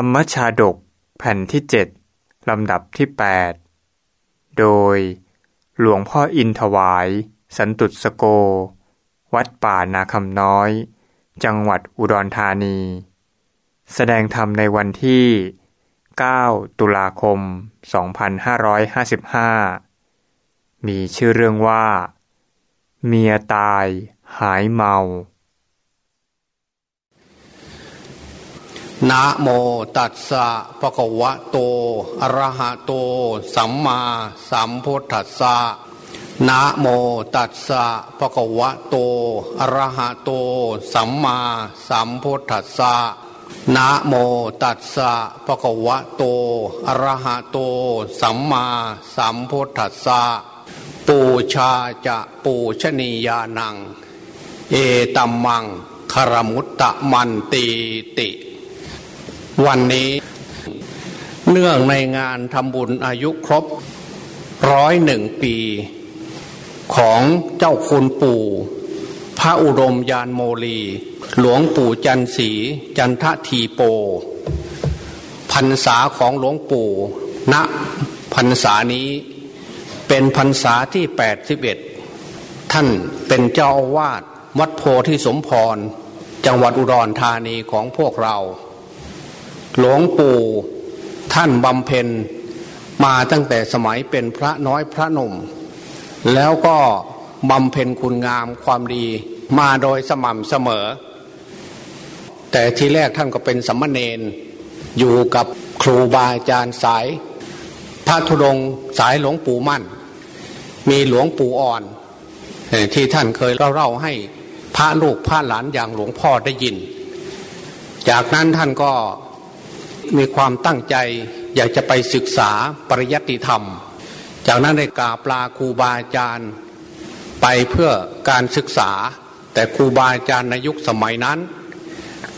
รรมชาดกแผ่นที่เจ็ดลำดับที่ 8 โดย หลวงพ่ออินถวาย สันตุสโก วัดป่านาคำน้อย จังหวัดอุดรธานี แสดงธรรมในวันที่ 9 ตุลาคม 2555 มีชื่อเรื่องว่า เมียตายหายเมา นะโมตัสสะปะคะวะโตอะระหะโต สัมมาสัมพุทธัสสะนะโมตัสสะปะคะวะโตอะระหะโต สัมมาสัมพุทธัสสะนะโมตัสสะปะคะวะโตอะระหะโต สัมมาสัมพุทธัสสะปูชาจะปูชนียานัง เอตัมมังคารมุตตะมันตีติ วันนี้เนื่องในงานทำบุญอายุครบร้อยหนึ่งปี ของเจ้าคุณปู่ พระอุดมยานโมลี หลวงปู่จันสีจันททีโปพรรษาของหลวงปู่ณพรรษานี้เป็นพรรษาที่แปดสิบเอ็ดท่านเป็นเจ้าอาวาสวัดโพธิสมพร จังหวัดอุดรธานีของพวกเรา หลวงปู่ท่านบำเพ็ญมาตั้งแต่สมัยเป็นพระน้อยพระหนุ่ม แล้วก็บำเพ็ญคุณงามความดีมาโดยสม่ำเสมอ แต่ทีแรกท่านก็เป็นสัมมาเนนอยู่กับครูบาอาจารย์สาย พระธุดงค์สายหลวงปู่มั่น มีหลวงปู่อ่อน ที่ท่านเคยเล่าๆให้พระลูกพระหลานอย่างหลวงพ่อได้ยิน จากนั้นท่านก็ มีความตั้งใจ อยากจะไปศึกษาปริยัติธรรม จากนั้นได้กราบลาครูบาอาจารย์ไปเพื่อการศึกษา แต่ครูบาอาจารย์ในยุคสมัยนั้น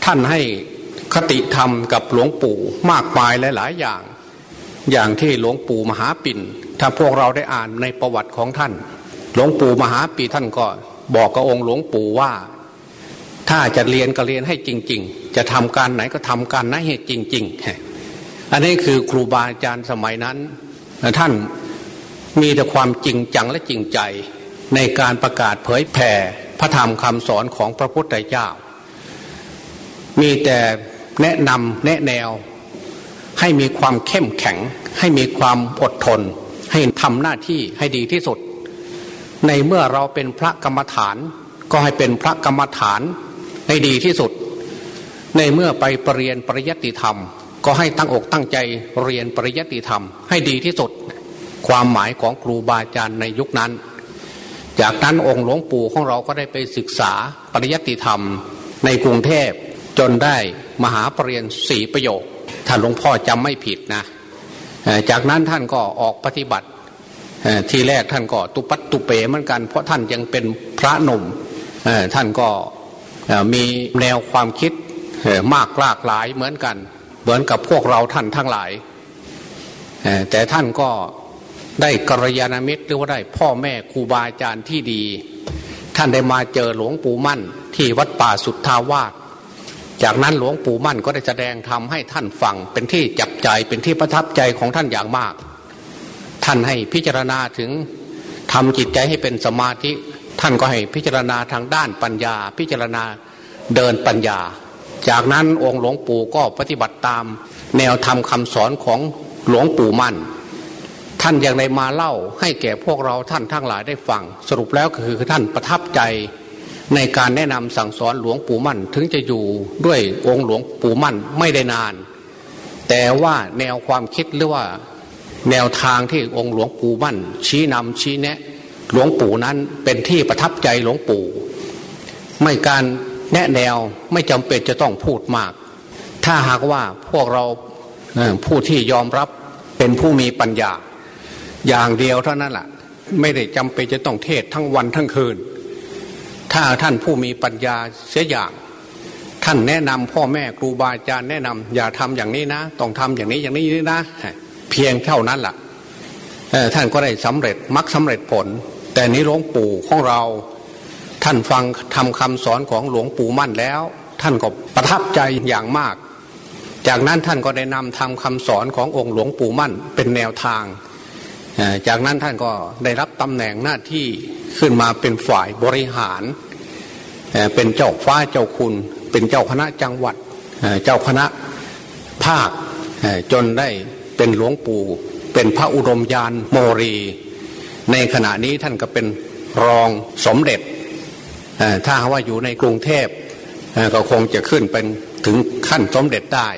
ท่านให้คติธรรมกับหลวงปู่มากมายหลาย ๆ อย่าง อย่างที่หลวงปู่มหาปิ่น ถ้าพวกเราได้อ่านในประวัติของท่าน หลวงปู่มหาปีท่านก็บอกกับองค์หลวงปู่ว่า ถ้าจะเรียนก็เรียนให้จริง ๆ จะทำการไหนก็ทำการนั้นให้จริง ๆ อันนี้คือครูบาอาจารย์สมัยนั้น ท่านมีแต่ความจริงจังและจริงใจในการประกาศเผยแผ่พระธรรมคำสอนของพระพุทธเจ้า มีแต่แนะนำแนะแนว ให้มีความเข้มแข็ง ให้มีความอดทน ให้ทำหน้าที่ให้ดีที่สุด ในเมื่อเราเป็นพระกรรมฐาน ก็ให้เป็นพระกรรมฐาน ให้ดีที่สุด ในเมื่อไปปรเรียนปริยัติธรรม ก็ให้ตั้งอกตั้งใจเรียนปริยัติธรรม ให้ดีที่สุด ความหมายของครูบาอาจารย์ในยุคนั้น จากนั้นองค์หลวงปู่ของเราก็ได้ไปศึกษาปริยัติธรรม ในกรุงเทพจนได้มหาปรริญญาสี่ประโยคถ้านหลวงพ่อจำไม่ผิดนะจากนั้นท่านก็ออกปฏิบัติเอ่อทีแรกท่านก็ตุปัตตุเปเหมือนกัน เพราะท่านยังเป็นพระหนุ่มท่านก็ มีแนวความคิดมากหลากหลายเหมือนกัน เหมือนกับพวกเราท่านทั้งหลาย แต่ท่านก็ได้กัลยาณมิตรหรือว่าได้พ่อแม่ครูบาอาจารย์ที่ดี ท่านได้มาเจอหลวงปู่มั่นที่วัดป่าสุทธาวาสจากนั้นหลวงปู่มั่นก็ได้แสดงธรรมให้ท่านฟังเป็นที่จับใจเป็นที่ประทับใจของท่านอย่างมาก ท่านให้พิจารณาถึงทำจิตใจให้เป็นสมาธิ ท่านก็ให้พิจารณาทางด้านปัญญา พิจารณาเดินปัญญา จากนั้นองค์หลวงปู่ก็ปฏิบัติตาม แนวธรรมคำสอนของหลวงปู่มั่น ท่านยังได้มาเล่าให้แก่พวกเราท่านทั้งหลายได้ฟังสรุปแล้วก็คือท่านประทับใจในการแนะนำสั่งสอนหลวงปู่มั่น ถึงจะอยู่ด้วยองค์หลวงปู่มั่นไม่ได้นาน แต่ว่าแนวความคิดหรือว่า แนวทางที่องค์หลวงปู่มั่น ชี้นำชี้แนะ หลวงปู่นั้นเป็นที่ประทับใจหลวงปู่ ไม่การแนะแนวไม่จำเป็นจะต้องพูดมาก ถ้าหากว่าพวกเราผู้ที่ยอมรับเป็นผู้มีปัญญา อย่างเดียวเท่านั้นแหละไม่ได้จำเป็นจะต้องเทศทั้งวันทั้งคืน ถ้าท่านผู้มีปัญญาเสียอย่าง ท่านแนะนำพ่อแม่ครูบาอาจารย์แนะนำอย่าทำอย่างนี้นะ ต้องทำอย่างนี้อย่างนี้นะ เพียงเท่านั้นแหละเอ่อท่านก็ได้สำเร็จมักสำเร็จผล แต่นี้หลวงปู่ของเราท่านฟังทำคำสอนของหลวงปู่มั่นแล้ว ท่านก็ประทับใจอย่างมาก จากนั้นท่านก็ได้นำทำคำสอนขององค์หลวงปู่มั่นเป็นแนวทาง จากนั้นท่านก็ได้รับตำแหน่งหน้าที่ขึ้นมาเป็นฝ่ายบริหาร เป็นเจ้าฟ้าเจ้าคุณ เป็นเจ้าคณะจังหวัดเจ้าคณะภาคจนได้เป็นหลวงปู่ เป็นพระอุดมยานโมรี ในขณะนี้ท่านก็เป็นรองสมเด็จถ้าว่าอยู่ในกรุงเทพก็คงจะขึ้นเป็นถึงขั้นสมเด็จได้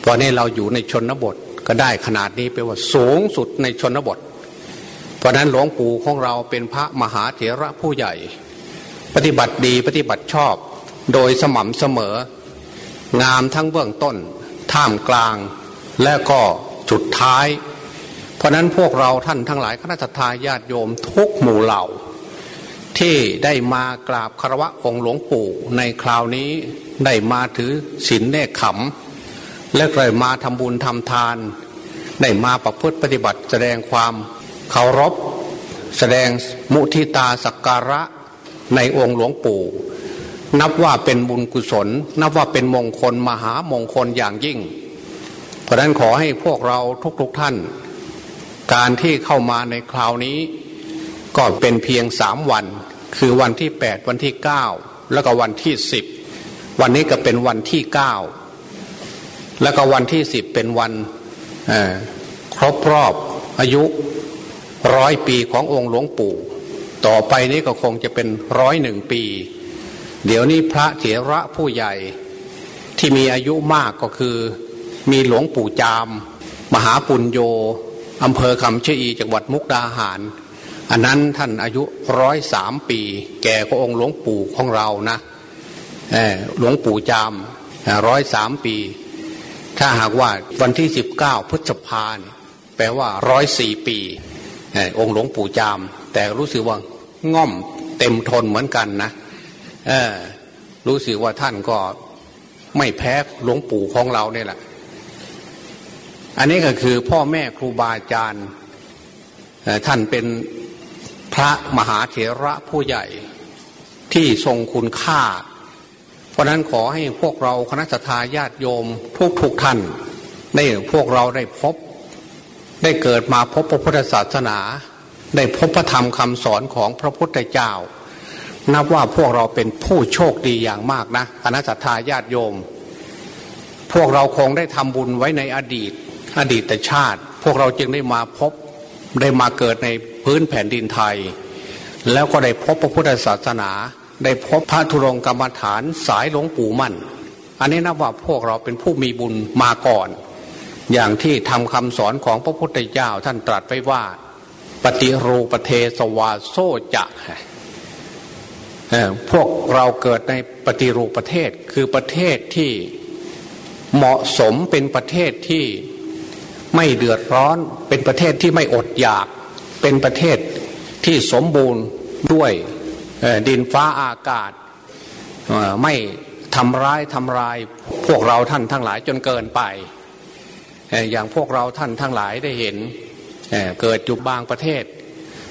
เพราะนี้เราอยู่ในชนบทก็ได้ขนาดนี้เป็นว่าสูงสุดในชนบท เพราะนั้นหลวงปู่ของเราเป็นพระมหาเถระผู้ใหญ่ ปฏิบัติดีปฏิบัติชอบ โดยสม่ำเสมอ งามทั้งเบื้องต้น ท่ามกลาง และก็จุดท้าย เพราะนั้นพวกเราท่านทั้งหลายคณะทาญาติโยมทุกหมู่เหล่า ที่ได้มากราบคารวะองค์หลวงปู่ในคราวนี้ได้มาถือศีลแน่ขำและเลยมาทำบุญทำทาน ได้มาประพฤติปฏิบัติแสดงความเคารพ แสดงมุทิตาสักการะในองค์หลวงปู่ นับว่าเป็นบุญกุศล นับว่าเป็นมงคลมหามงคลอย่างยิ่ง เพราะนั้นขอให้พวกเราทุกๆทท่าน การที่เข้ามาในคราวนี้ ก็เป็นเพียงสามวัน คือวันที่แปดวันที่เก้าแล้วก็วันที่สิบวันนี้ก็เป็นวันที่เก้าแล้วก็วันที่สิบเป็นวันครบรอบอายุร้อยปีขององค์หลวงปู่ ต่อไปนี้ก็คงจะเป็นร้อยหนึ่งปี เดี๋ยวนี้พระเถระผู้ใหญ่ที่มีอายุมากก็คือ มีหลวงปู่จาม มหาปุญโย อำเภอคำเชีจังหวัดมุกดาหาร อันนั้นท่านอายุร้อยสามปี แก่ก็องค์หลวงปู่ของเรานะหลวงปู่จามร้อยสามปี ถ้าหากว่าวันที่สิบเก้าพฤษภาเนี่ยแปลว่าร้อยสี่ปีองค์หลวงปู่จาม แต่รู้สึกว่าง่อมเต็มทนเหมือนกันนะรู้สึกว่าท่านก็ไม่แพ้หลวงปู่ของเราเนี่ยแหละ อันนี้ก็คือพ่อแม่ครูบาอาจารย์ท่านเป็นพระมหาเถระผู้ใหญ่ที่ทรงคุณค่า เพราะนั้นขอให้พวกเราคณะทาญาติโยมทุกทุกท่านได้พวกเราได้พบ ได้เกิดมาพบพระพุทธศาสนา ได้พบพระธรรมคำสอนของพระพุทธเจ้า นับว่าพวกเราเป็นผู้โชคดีอย่างมากนะคณะทาญาติโยม พวกเราคงได้ทำบุญไว้ในอดีต อดีตชาติ พวกเราจึงได้มาพบได้มาเกิดในพื้นแผ่นดินไทย แล้วก็ได้พบพระพุทธศาสนา ได้พบพระธุรงกรรมฐานสายหลวงปู่มั่น อันนี้นับว่าพวกเราเป็นผู้มีบุญมาก่อน อย่างที่ทำคำสอนของพระพุทธเจ้าท่านตรัสไว้ว่า ปฏิรูปเทสวาโซจะพวกเราเกิดในปฏิรูปประเทศคือประเทศที่เหมาะสมเป็นประเทศที่ ไม่เดือดร้อนเป็นประเทศที่ไม่อดอยาก เป็นประเทศที่สมบูรณ์ด้วยดินฟ้าอากาศ ไม่ทำร้ายทำลายพวกเราท่านทั้งหลายจนเกินไป อย่างพวกเราท่านทั้งหลายได้เห็นเกิดอยู่บางประเทศ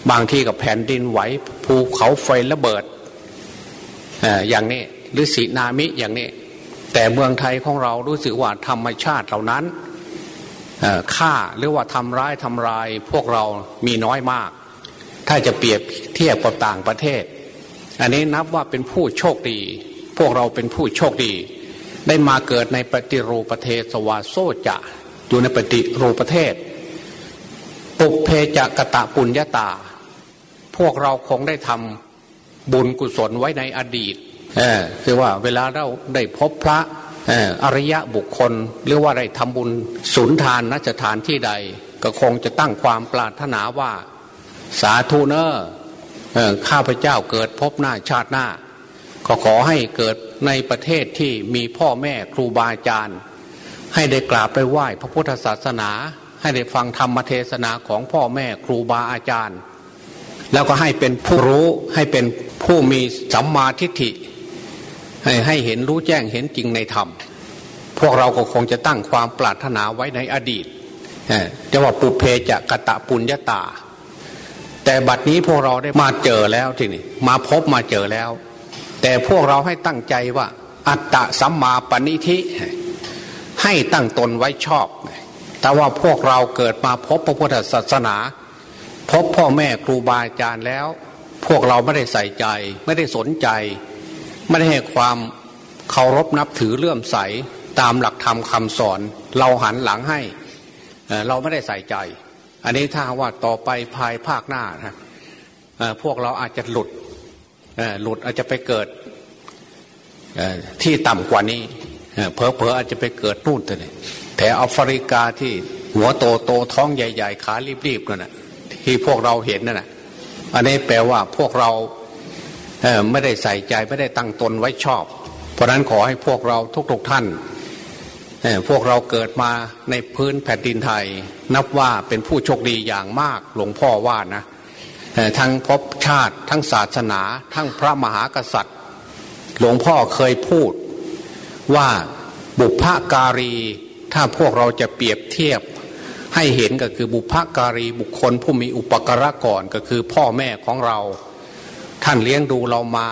บางที่กับแผ่นดินไหวภูเขาไฟระเบิดอย่างนี้หรือสีนามิอย่างนี้ แต่เมืองไทยของเรารู้สึกว่าธรรมชาติเหล่านั้น ฆ่าหรือว่าทำร้ายทำลายพวกเรามีน้อยมาก ถ้าจะเปรียบเทียบกับต่างประเทศ อันนี้นับว่าเป็นผู้โชคดี พวกเราเป็นผู้โชคดี ได้มาเกิดในปฏิรูปประเทศสวาโซจะอยู่ในปฏิรูปประเทศ ปุเพจะกะตะปุญญาตา พวกเราคงได้ทำบุญกุศลไว้ในอดีต เออคือว่าเวลาเราได้พบพระ อริยะบุคคลหรือว่าได้ทำบุญสุนทานนัจฐานที่ใด ก็คงจะตั้งความปรารถนาว่า สาธุเนอร์ข้าพเจ้าเกิดพบหน้าชาติหน้า ก็ขอให้เกิดในประเทศที่มีพ่อแม่ครูบาอาจารย์ ให้ได้กราบไปไหว้พระพุทธศาสนา ให้ได้ฟังธรรมเทศนาของพ่อแม่ครูบาอาจารย์ แล้วก็ให้เป็นผู้รู้ให้เป็นผู้มีสัมมาทิฏฐิ ให้ให้เห็นรู้แจ้งเห็นจริงในธรรม พวกเราก็คงจะตั้งความปรารถนาไว้ในอดีตจะว่าปุเพจะกะตะปุญญาตา แต่บัดนี้พวกเราได้มาเจอแล้วทีนี้มาพบมาเจอแล้ว แต่พวกเราให้ตั้งใจว่า อัตตะสัมมาปณิธิ ให้ตั้งตนไว้ชอบ แต่ว่าพวกเราเกิดมาพบพระพุทธศาสนา พบพ่อแม่ครูบาอาจารย์แล้ว พวกเราไม่ได้ใส่ใจ ไม่ได้สนใจ ไม่ได้ให้ความเคารพนับถือเลื่อมใสตามหลักธรรมคำสอน เราหันหลังให้เราไม่ได้ใส่ใจ อันนี้ถ้าว่าต่อไปภายภาคหน้านะพวกเราอาจจะหลุดหลุดอาจจะไปเกิดที่ต่ำกว่านี้เพอเพออาจจะไปเกิดนู่นแต่แต่แอฟริกาที่หัวโตโตท้องใหญ่ ๆ ขารีบๆนั่นแหะที่พวกเราเห็นนั่นแหะอันนี้แปลว่าพวกเรา ไม่ได้ใส่ใจไม่ได้ตั้งตนไว้ชอบ เพราะนั้นขอให้พวกเราทุกๆท่านพวกเราเกิดมาในพื้นแผ่นดินไทย นับว่าเป็นผู้โชคดีอย่างมากหลวงพ่อว่านะทั้งพบชาติทั้งศาสนา ทั้งพระมหากษัตริย์ หลวงพ่อเคยพูดว่าบุพการี ถ้าพวกเราจะเปรียบเทียบ ให้เห็นก็คือบุพการีบุคคลผู้มีอุปการะก่อนก็คือพ่อแม่ของเรา ท่านเลี้ยงดูเรามา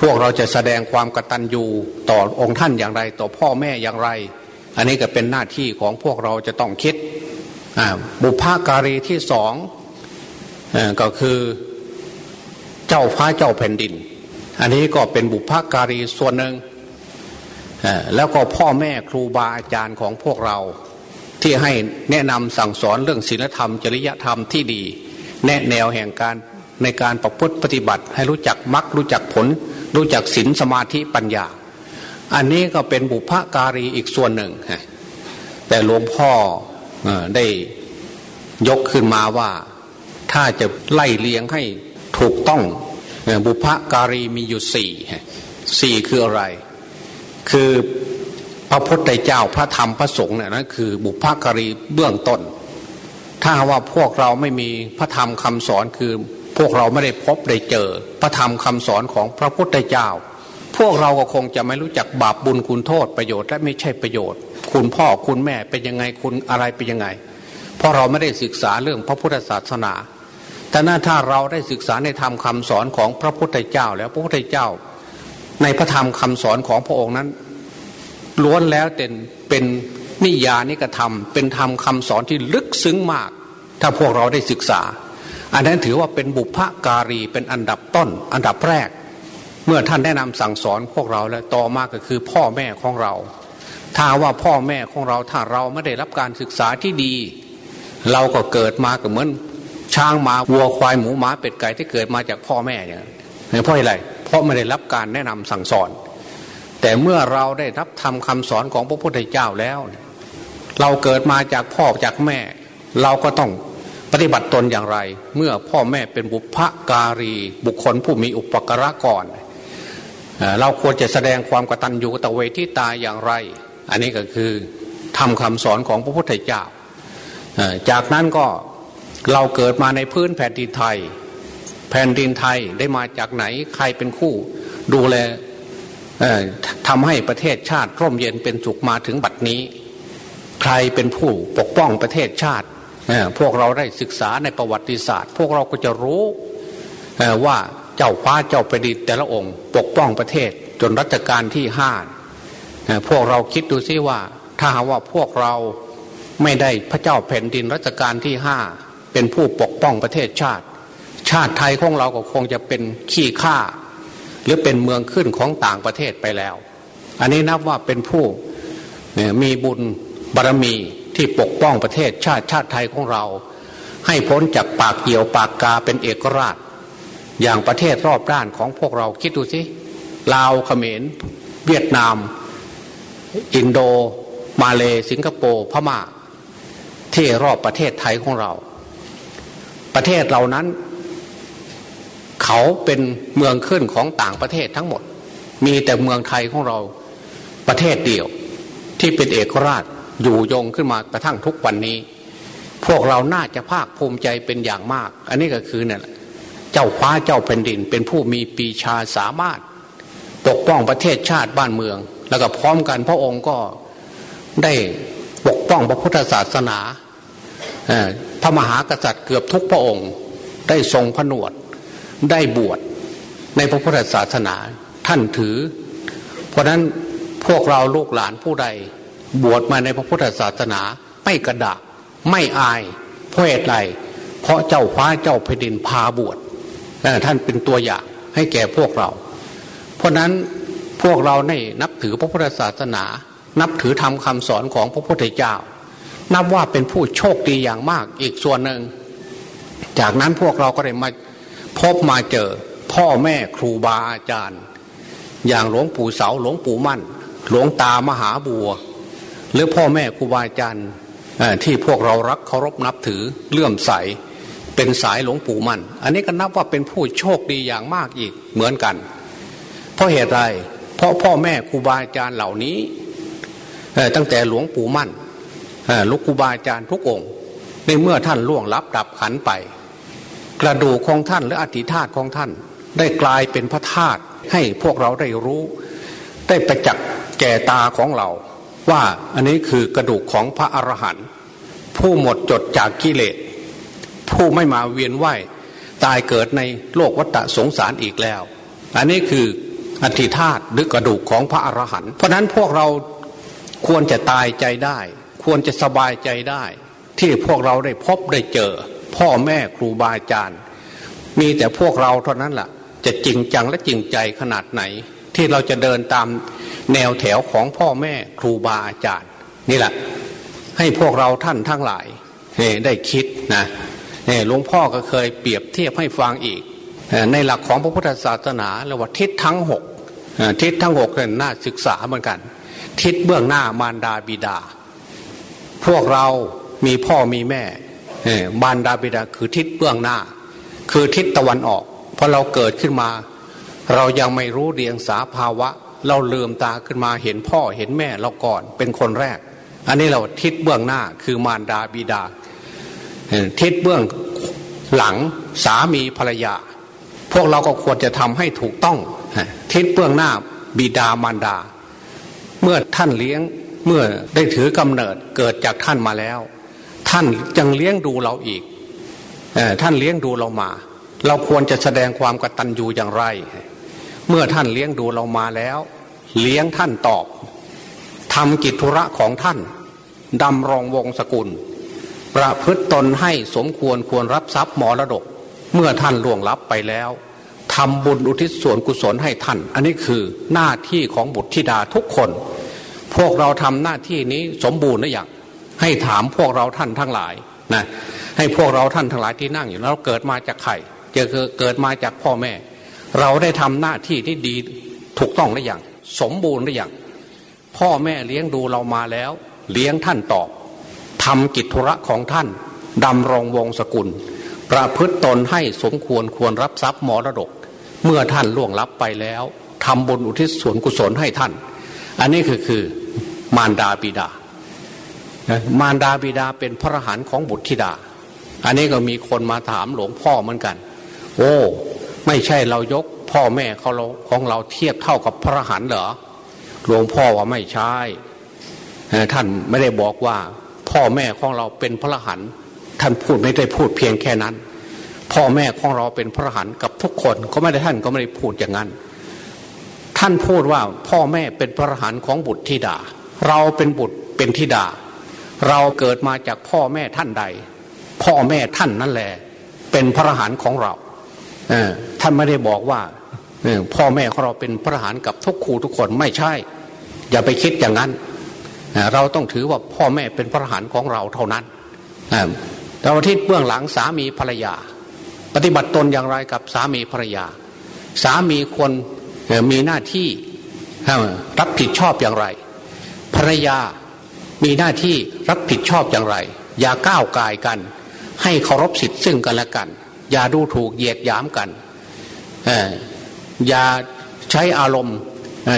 พวกเราจะแสดงความกตัญญูต่อองค์ท่านอย่างไร ต่อพ่อแม่อย่างไร อันนี้ก็เป็นหน้าที่ของพวกเราจะต้องคิดบุพการีที่สองก็คือเจ้าฟ้าเจ้าแผ่นดิน อันนี้ก็เป็นบุพการีส่วนหนึ่งแล้วก็พ่อแม่ครูบาอาจารย์ของพวกเราที่ให้แนะนำสั่งสอนเรื่องศีลธรรม จริยธรรมที่ดี แนะแนวแห่งการ ในการประพฤติปฏิบัติ ให้รู้จักมรรครู้จักผล รู้จักศีลสมาธิปัญญา อันนี้ก็เป็นบุพการีอีกส่วนหนึ่ง แต่หลวงพ่อได้ยกขึ้นมาว่าถ้าจะไล่เลี้ยงให้ถูกต้องบุพการีมีอยู่สี่สี่คืออะไร คือพระพุทธเจ้าพระธรรมพระสงฆ์เนี่ยนั่นคือบุพการีเบื้องต้น ถ้าว่าพวกเราไม่มีพระธรรมคำสอนคือ พวกเราไม่ได้พบได้เจอ พระธรรมคำสอนของพระพุทธเจ้า พวกเราก็คงจะไม่รู้จักบาปบุญคุณโทษประโยชน์และไม่ใช่ประโยชน์ คุณพ่อคุณแม่เป็นยังไงคุณอะไรเป็นยังไง เพราะเราไม่ได้ศึกษาเรื่องพระพุทธศาสนาแต่น่าถ้าเราได้ศึกษาในธรรมคาสอนของพระพุทธเจ้า แล้วพระพุทธเจ้า ในพระธรรมคำสอนของพระองค์นั้น ล้วนแล้วเป็นเป็นนิยานิกระทำเป็นธรรมคาสอนที่ลึกซึ้งมาก ถ้าพวกเราได้ศึกษา อันนั้นถือว่าเป็นบุพการีเป็นอันดับต้น อันดับแรก เมื่อท่านแนะนำสั่งสอนพวกเราแล้วต่อมาก็คือพ่อแม่ของเรา ถ้าว่าพ่อแม่ของเราถ้าเราไม่ได้รับการศึกษาที่ดี เราก็เกิดมาก็เหมือนช้างมาวัวควายหมูหมาเป็ดไก่ที่เกิดมาจากพ่อแม่เนี่ยเพราะอะไรเพราะไม่ได้รับการแนะนำสั่งสอน แต่เมื่อเราได้รับทำคำสอนของพระพุทธเจ้าแล้ว เราเกิดมาจากพ่อจากแม่ เราก็ต้อง ปฏิบัติตนอย่างไร เมื่อพ่อแม่เป็นบุพการี บุคคลผู้มีอุปการะก่อนเราควรจะแสดงความกตัญญูกตเวทีตายอย่างไร อันนี้ก็คือทำคำสอนของพระพุทธเจ้า จากนั้นก็เราเกิดมาในพื้นแผ่นดินไทย แผ่นดินไทยได้มาจากไหนใครเป็นคู่ ดูแลทำให้ประเทศชาติร่มเย็นเป็นสุขมาถึงบัดนี้ ใครเป็นผู้ปกป้องประเทศชาติ พวกเราได้ศึกษาในประวัติศาสตร์ พวกเราก็จะรู้ว่าเจ้าฟ้าเจ้าแผ่นดินแต่ละองค์ ปกป้องประเทศจนรัชกาลที่ห้าพวกเราคิดดูซิว่า ถ้าหาว่าพวกเราไม่ได้พระเจ้าแผ่นดินรัชกาลที่ห้าเป็นผู้ปกป้องประเทศชาติ ชาติไทยของเราก็คงจะเป็นขี้ข้าหรือเป็นเมืองขึ้นของต่างประเทศไปแล้ว อันนี้นับว่าเป็นผู้มีบุญบารมี ที่ปกป้องประเทศชาติชาติไทยของเรา ให้พ้นจากปากเกี่ยวปากกาเป็นเอกราช อย่างประเทศรอบด้านของพวกเราคิดดูสิลาวเขมร เวียดนาม อินโด มาเลสิงคโปร์พมา่า ที่รอบประเทศไทยของเรา ประเทศเหล่านั้น เขาเป็นเมืองขึ้นของต่างประเทศทั้งหมด มีแต่เมืองไทยของเราประเทศเดียวที่เป็นเอกราช อยู่ยงขึ้นมากระทั่งทุกวันนี้ พวกเราน่าจะภาคภูมิใจเป็นอย่างมาก อันนี้ก็คือเนี่ยเจ้าฟ้าเจ้าแผ่นดิน เป็นผู้มีปีชาสามารถ ปกป้องประเทศชาติบ้านเมือง แล้วก็พร้อมกันพระองค์ก็ได้ปกป้องพระพุทธศาสนาพระมหากษัตริย์เกือบทุกพระองค์ ได้ทรงผนวดได้บวชในพระพุทธศาสนาท่านถือ เพราะนั้นพวกเราลูกหลานผู้ใด บวชมาในพระพุทธศาสนา ไม่กระดาไม่อาย เพราะเหตุไรเพราะเจ้าฟ้าเจ้าแผ่นดินพาบวชท่านเป็นตัวอย่างให้แก่พวกเรา เพราะนั้นพวกเราในนับถือพระพุทธศาสนา นับถือธรรมคาสอนของพระพุทธเจ้า นับว่าเป็นผู้โชคดีอย่างมากอีกส่วนหนึ่ง จากนั้นพวกเราก็ได้มาพบมาเจอพ่อแม่ครูบาอาจารย์ อย่างหลวงปู่เสาหลวงปู่มั่น หลวงตามหาบัว หรือพ่อแม่ครูบาอาจารย์ที่พวกเรารักเคารพนับถือเลื่อมใสเป็นสายหลวงปู่มั่น อันนี้ก็นับว่าเป็นผู้โชคดีอย่างมากอีกเหมือนกัน เพราะเหตุไร เพราะพ่อแม่ครูบาอาจารย์เหล่านี้ตั้งแต่หลวงปู่มั่นลูกครูบาอาจารย์ทุกองค์ ในเมื่อท่านล่วงลับดับขันไป กระดูกของท่านหรืออธิธาตของท่าน ได้กลายเป็นพระธาตุให้พวกเราได้รู้ ได้ประจักษ์แก่ตาของเรา ว่าอันนี้คือกระดูกของพระอรหันต์ผู้หมดจดจากกิเลสผู้ไม่มาเวียนว่ายตายเกิดในโลกวัฏสงสารอีกแล้ว อันนี้คืออธิธาตหรือกระดูกของพระอรหันต์เพราะนั้นพวกเราควรจะตายใจได้ ควรจะสบายใจได้ ที่พวกเราได้พบได้เจอ พ่อแม่ครูบาอาจารย์ มีแต่พวกเราเท่านั้นละ่ะ จะจริงจังและจริงใจขนาดไหน ที่เราจะเดินตามแนวแถวของพ่อแม่ครูบาอาจารย์นี่แหละให้พวกเราท่านทั้งหลายได้คิดนะหลวงพ่อก็เคยเปรียบเทียบให้ฟังอีก ในหลักของพระพุทธศาสนาเรียกว่าทิศทั้งหกทิศทั้งหกเนี่ยน่าศึกษาเหมือนกัน ทิศเบื้องหน้ามารดาบิดา พวกเรามีพ่อมีแม่มารดาบิดาคือทิศเบื้องหน้า คือทิศตะวันออกพอเราเกิดขึ้นมา เรายังไม่รู้เรียงสาภาวะ เราลืมตาขึ้นมาเห็นพ่อเห็นแม่เราก่อนเป็นคนแรก อันนี้เราทิศเบื้องหน้าคือมารดาบิดา ทิศเบื้องหลังสามีภรรยา พวกเราก็ควรจะทำให้ถูกต้อง ทิศเบื้องหน้าบิดามารดา เมื่อท่านเลี้ยงเมื่อได้ถือกำเนิดเกิดจากท่านมาแล้ว ท่านยังเลี้ยงดูเราอีกท่านเลี้ยงดูเรามา เราควรจะแสดงความกตัญญูอย่างไร เมื่อท่านเลี้ยงดูเรามาแล้ว เลี้ยงท่านตอบทำกิจธุระของท่านดำรงวงศกุล ประพฤตตนให้สมควรควรรับทรัพย์มรดก เมื่อท่านล่วงลับไปแล้วทำบุญอุทิศส่วนกุศลให้ท่าน อันนี้คือหน้าที่ของบุตรธิดาทุกคน พวกเราทำหน้าที่นี้สมบูรณ์หรือยังให้ถามพวกเราท่านทั้งหลายนะให้พวกเราท่านทั้งหลายที่นั่งอยู่เราเกิดมาจากใครจะเกิดมาจากพ่อแม่ เราได้ทำหน้าที่ที่ดีถูกต้องหรือยังสมบูรณ์หรือยังพ่อแม่เลี้ยงดูเรามาแล้ว เลี้ยงท่านตอบทำกิจธุระของท่านดำรงวงศกุล ประพฤตตนให้สมควรควรรับทรัพย์มรดก เมื่อท่านล่วงลับไปแล้วทำบุญอุทิศส่วนกุศลให้ท่าน อันนี้คือคือมารดาบิดา มารดาบิดาเป็นพระหันของบุตรธิดา อันนี้ก็มีคนมาถามหลวงพ่อเหมือนกัน โอ้ ไม่ใช่เรายกพ่อแม่เขาเราของเราเทียบเท่ากับพระหันเหรอหลวงพ่อว่าไม่ใช่ท่านไม่ได้บอกว่า พ่อแม่ของเราเป็นพระหันท่านพูดไม่ได้พูดเพียงแค่นั้น พ่อแม่ของเราเป็นพระหันกับทุกคนก็ไม่ได้ท่านก็ไม่ได้พูดอย่างนั้น ท่านพูดว่าพ่อแม่เป็นพระหันของบุตรธิดา เราเป็นบุตรเป็นธิดา เราเกิดมาจากพ่อแม่ท่านใด พ่อแม่ท่านนั่นแหละเป็นพระหันของเรา ท่านไม่ได้บอกว่าพ่อแม่ของเราเป็นพระหันกับทุกครูทุกคนไม่ใช่ อย่าไปคิดอย่างนั้น เราต้องถือว่าพ่อแม่เป็นพระหันของเราเท่านั้นเราที่เบื้องหลังสามีภรรยา ปฏิบัติตนอย่างไรกับสามีภรรยา สามีควรมีหน้าที่รับผิดชอบอย่างไร ภรรยามีหน้าที่รับผิดชอบอย่างไร อย่าก้าวกายกัน ให้เคารพสิทธิ์ซึ่งกันและกัน อย่าดูถูกเหยียดหยามกันอย่าใช้อารมณ์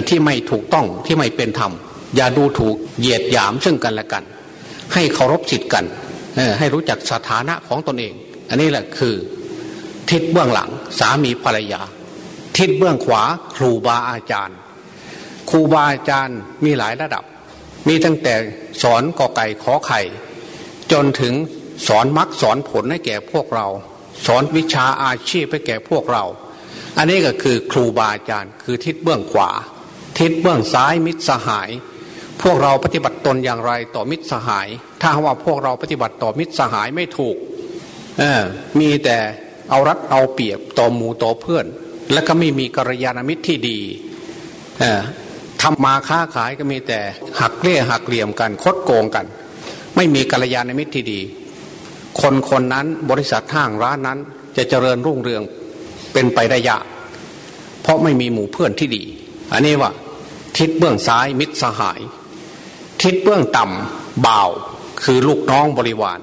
ที่ไม่ถูกต้องที่ไม่เป็นธรรม อย่าดูถูกเหยียดหยามซึ่งกันและกัน ให้เคารพสิทธิ์กันให้รู้จักสถานะของตนเอง อันนี้แหละคือทิศเบื้องหลังสามีภรรยา ทิศเบื้องขวาครูบาอาจารย์ ครูบาอาจารย์มีหลายระดับ มีตั้งแต่สอนกอไก่ขอไข่ จนถึงสอนมรรคสอนผลให้แก่พวกเรา สอนวิชาอาชีพให้แก่พวกเรา อันนี้ก็คือครูบาอาจารย์คือทิศเบื้องขวา ทิศเบื้องซ้ายมิตรสหาย พวกเราปฏิบัติตนอย่างไรต่อมิตรสหาย ถ้าว่าพวกเราปฏิบัติต่อมิตรสหายไม่ถูกมีแต่เอารัดเอาเปรียบต่อหมูต่อเพื่อน และก็ไม่มีกัลยาณมิตรที่ดีทำมาค้าขายก็มีแต่หักเล่หักเหลี่ยมกันคดโกงกัน ไม่มีกัลยาณมิตรที่ดี คนคนนั้นบริษัทห้างร้านนั้นจะเจริญรุ่งเรืองเป็นไปได้ยากเพราะไม่มีหมู่เพื่อนที่ดี อันนี้ว่า ทิศเบื้องซ้ายมิตรสหาย ทิศเบื้องต่ำบ่าวคือลูกน้องบริวาร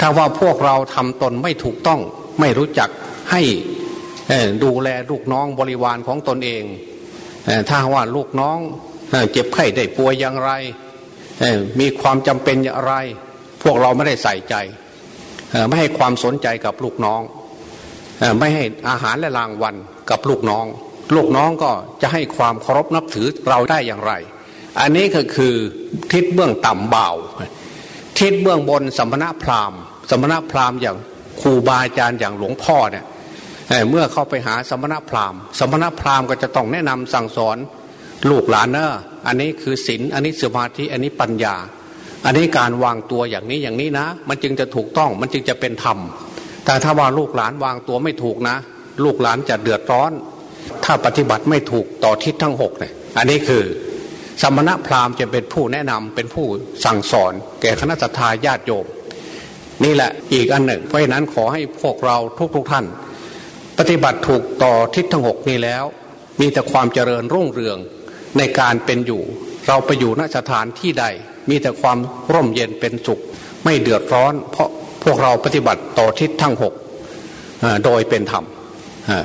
ถ้าว่าพวกเราทำตนไม่ถูกต้องไม่รู้จักให้ดูแลลูกน้องบริวารของตนเอง ถ้าว่าลูกน้องเจ็บไข้ได้ป่วยอย่างไร มีความจำเป็นอย่างไร พวกเราไม่ได้ใส่ใจ ไม่ให้ความสนใจกับลูกน้องไม่ให้อาหารและรางวัลกับลูกน้อง ลูกน้องก็จะให้ความเคารพนับถือเราได้อย่างไร อันนี้ก็คือทิศเบื้องต่ำเบาทิศเบื้องบนสัมณพราหมณ์สัมณพราหมณ์อย่างครูบาอาจารย์อย่างหลวงพ่อเนี่ยเมื่อเข้าไปหาสมณพราหมณ์สมณพราหมณ์ก็จะต้องแนะนำสั่งสอนลูกหลานเนอะอันนี้คือศีลอันนี้สมาธิอันนี้ปัญญา อันนี้การวางตัวอย่างนี้อย่างนี้นะ มันจึงจะถูกต้องมันจึงจะเป็นธรรม แต่ถ้าว่าลูกหลานวางตัวไม่ถูกนะ ลูกหลานจะเดือดร้อน ถ้าปฏิบัติไม่ถูกต่อทิศทั้งหกเนี่ยอันนี้คือ สมณพราหมณ์จะเป็นผู้แนะนำเป็นผู้สั่งสอน แก่คณะสัตยาญาติโยม นี่แหละอีกอันหนึ่ง เพราะฉะนั้นขอให้พวกเราทุกๆทท่าน ปฏิบัติถูกต่อทิศทั้งหกนี้แล้ว มีแต่ความเจริญรุ่งเรืองในการเป็นอยู่ เราไปอยู่ณสถานที่ใด มีแต่ความร่มเย็นเป็นสุข ไม่เดือดร้อน เพราะพวกเราปฏิบัติต่อทิศทั้งหกโดยเป็นธรรม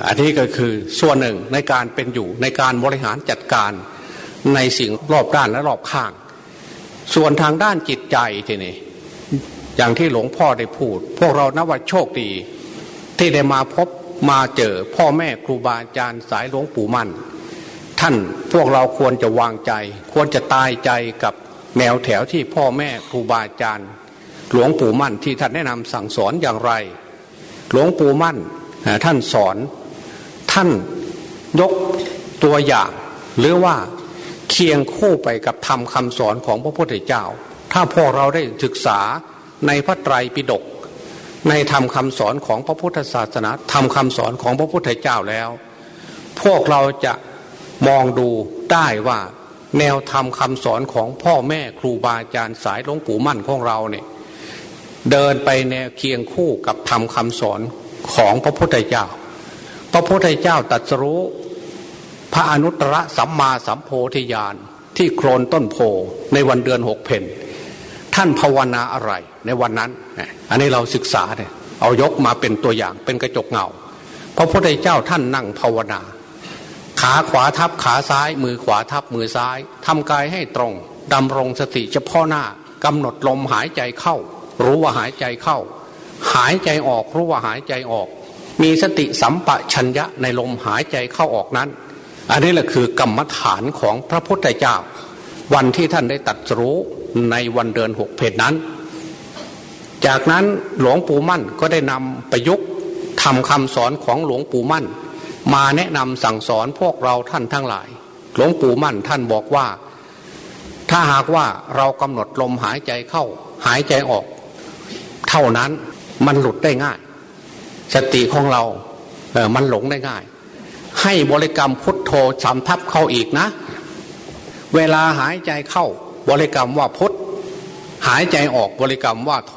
อันนี้ก็คือส่วนหนึ่งในการเป็นอยู่ในการบริหารจัดการในสิ่งรอบด้านและรอบข้าง ส่วนทางด้านจิตใจทีนี้อย่างที่หลวงพ่อได้พูด พวกเรานับว่าโชคดี ที่ได้มาพบมาเจอพ่อแม่ครูบาอาจารย์สายหลวงปู่มั่น ท่านพวกเราควรจะวางใจ ควรจะตายใจกับ แนวแถวที่พ่อแม่ครูบาอาจารย์ หลวงปู่มั่นที่ท่านแนะนำสั่งสอนอย่างไร หลวงปู่มั่นท่านสอนท่านยกตัวอย่าง หรือว่าเคียงคู่ไปกับธรรมคำสอนของพระพุทธเจ้า ถ้าพวกเราได้ศึกษาในพระไตรปิฎกในธรรมคาสอนของพระพุทธศาสนาธรรมคาสอนของพระพุทธเจ้าแล้ว พวกเราจะมองดูได้ว่า แนวธรรมคาสอนของพ่อแม่ครูบาอาจารย์สายหลวงปู่มั่นของเราเนี่ยเดินไปแนวเคียงคู่กับธรรมคาสอนของพระพุทธเจ้า พระพุทธเจ้าตรัสรู้ พระอนุตตรสัมมาสัมโพธิญาณที่โคลนต้นโพในวันเดือนหกเพนท่านภาวนาอะไรในวันนั้น อันนี้เราศึกษาเนี่ยเอายกมาเป็นตัวอย่างเป็นกระจกเงา พระพุทธเจ้าท่านนั่งภาวนา ขาขวาทับขาซ้าย มือขวาทับมือซ้ายทำกายให้ตรงดำรงสติเฉพาะหน้ากำหนดลมหายใจเข้า รู้ว่าหายใจเข้า หายใจออกรู้ว่าหายใจออก มีสติสัมปะชัญญะในลมหายใจเข้าออกนั้น อันนี้แหละคือกรรมฐานของพระพุทธเจ้า วันที่ท่านได้ตัดรู้ในวันเดือนหกเพจนั้น จากนั้นหลวงปู่มั่นก็ได้นำประยุกต์ทำคำสอนของหลวงปู่มั่น มาแนะนำสั่งสอนพวกเราท่านทั้งหลาย หลวงปู่มั่นท่านบอกว่า ถ้าหากว่าเรากำหนดลมหายใจเข้าหายใจออก เท่านั้นมันหลุดได้ง่าย สติของเราเออมันหลงได้ง่าย ให้บริกรรมพุทโธสามทับเข้าอีกนะ เวลาหายใจเข้า บริกรรมว่าพุทธหายใจออกบริกรรมว่าโท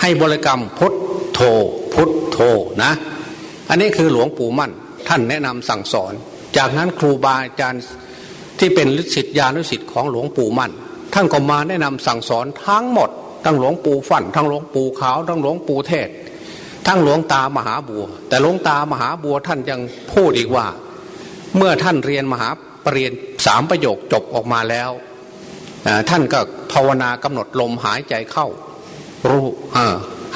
ให้บริกรรมพุทโทพุทโทนะ อันนี้คือหลวงปู่มั่น ท่านแนะนำสั่งสอน จากนั้นครูบาอาจารย์ที่เป็นฤทธิสิทธิานุสิทธิ์ของหลวงปู่มั่น ท่านก็มาแนะนำสั่งสอนทั้งหมด ทั้งหลวงปู่ฝันทั้งหลวงปู่ขาว ทั้งหลวงปู่เทศ ทั้งหลวงตามหาบัว แต่หลวงตามหาบัวท่านยังพูดอีกว่า เมื่อท่านเรียนมหาปรริญญาสามประโยคจบออกมาแล้วท่านก็ภาวนากำหนดลมหายใจเข้า รู้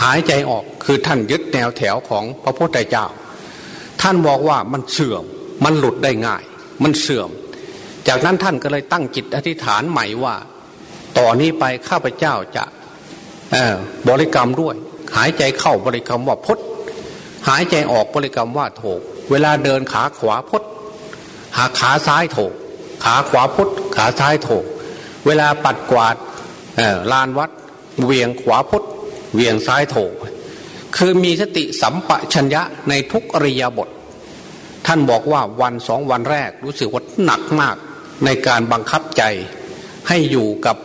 หายใจออกคือท่านยึดแนวแถวของพระพุทธเจ้า ท่านบอกว่ามันเสื่อม มันหลุดได้ง่าย มันเสื่อม จากนั้นท่านก็เลยตั้งจิตอธิษฐานใหม่ว่า ต่อนนี้ไปข้าพเจ้าจะบริกรรมด้วย หายใจเข้าบริกรรมว่าพุทหายใจออกบริกรรมว่าโถเวลาเดินขาขวาพุทหาขาซ้ายโถขาขวาพุทขาซ้ายโถเวลาปัดกวาดลานวัด เวียงขวาพุทธเวียงซ้ายโถ คือมีสติสัมปชัญญะในทุกอริยบท ท่านบอกว่าวันสองวันแรกรู้สึกว่าหนักมากในการบังคับใจให้อยู่กับ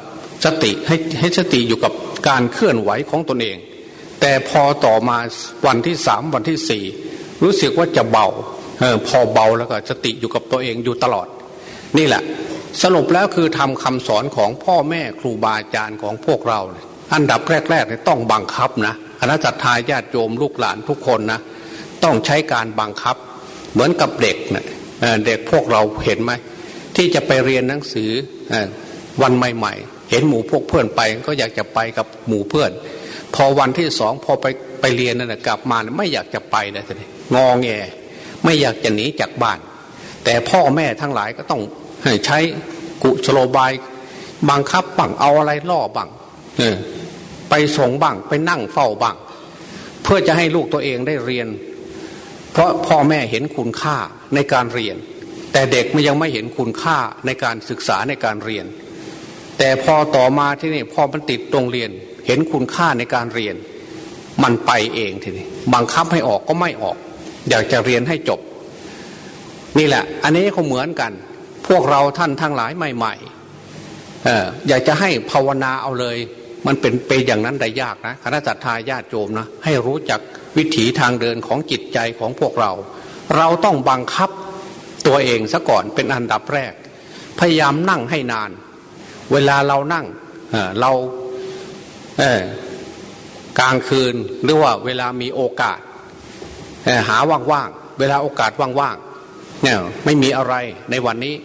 สติให้ให้สติอยู่กับการเคลื่อนไหวของตนเอง แต่พอต่อมาวันที่สามวันที่สี่รู้สึกว่าจะเบาออพอเบาแล้วก็สติอยู่กับตัวเองอยู่ตลอด นี่แหละ สรุปแล้วคือทำคำสอนของพ่อแม่ครูบาอาจารย์ของพวกเรา อันดับแรกๆต้องบังคับนะ คณะจัตตาญาติโยมลูกหลานทุกคนนะต้องใช้การบังคับ เหมือนกับเด็กนะเด็กพวกเราเห็นไหมที่จะไปเรียนหนังสือวันใหม่ ๆ เห็นหมู่พวกเพื่อนไปก็อยากจะไปกับหมู่เพื่อน พอวันที่สองพอไปไปเรียนนั่นกลับมาไม่อยากจะไปเลยทีนี้งองแงไม่อยากจะหนีจากบ้าน แต่พ่อแม่ทั้งหลายก็ต้องใช้กุศโลบายบังคับบังเอาอะไรล่อบัง ไปส่งบังไปนั่งเฝ้าบังเพื่อจะให้ลูกตัวเองได้เรียน เพราะพ่อแม่เห็นคุณค่าในการเรียน แต่เด็กมันยังไม่เห็นคุณค่าในการศึกษาในการเรียน แต่พอต่อมาที่นี่พอมันติดตรงเรียน เห็นคุณค่าในการเรียน มันไปเองทีนี้บังคับให้ออกก็ไม่ออก อยากจะเรียนให้จบ นี่แหละ อันนี้เขาเหมือนกัน พวกเราท่านทั้งหลายใหม่ ๆ เอออยากจะให้ภาวนาเอาเลย มันเป็นไปอย่างนั้นได้ยากนะคณะจัตตาญาติโยมนะให้รู้จักวิถีทางเดินของจิตใจของพวกเรา เราต้องบังคับตัวเองซะก่อนเป็นอันดับแรก พยายามนั่งให้นาน เวลาเรานั่งเราเกลางคืนหรือว่าเวลามีโอกาสหาว่างๆเวลาโอกาสว่างๆเนี่ยไม่มีอะไรในวันนี้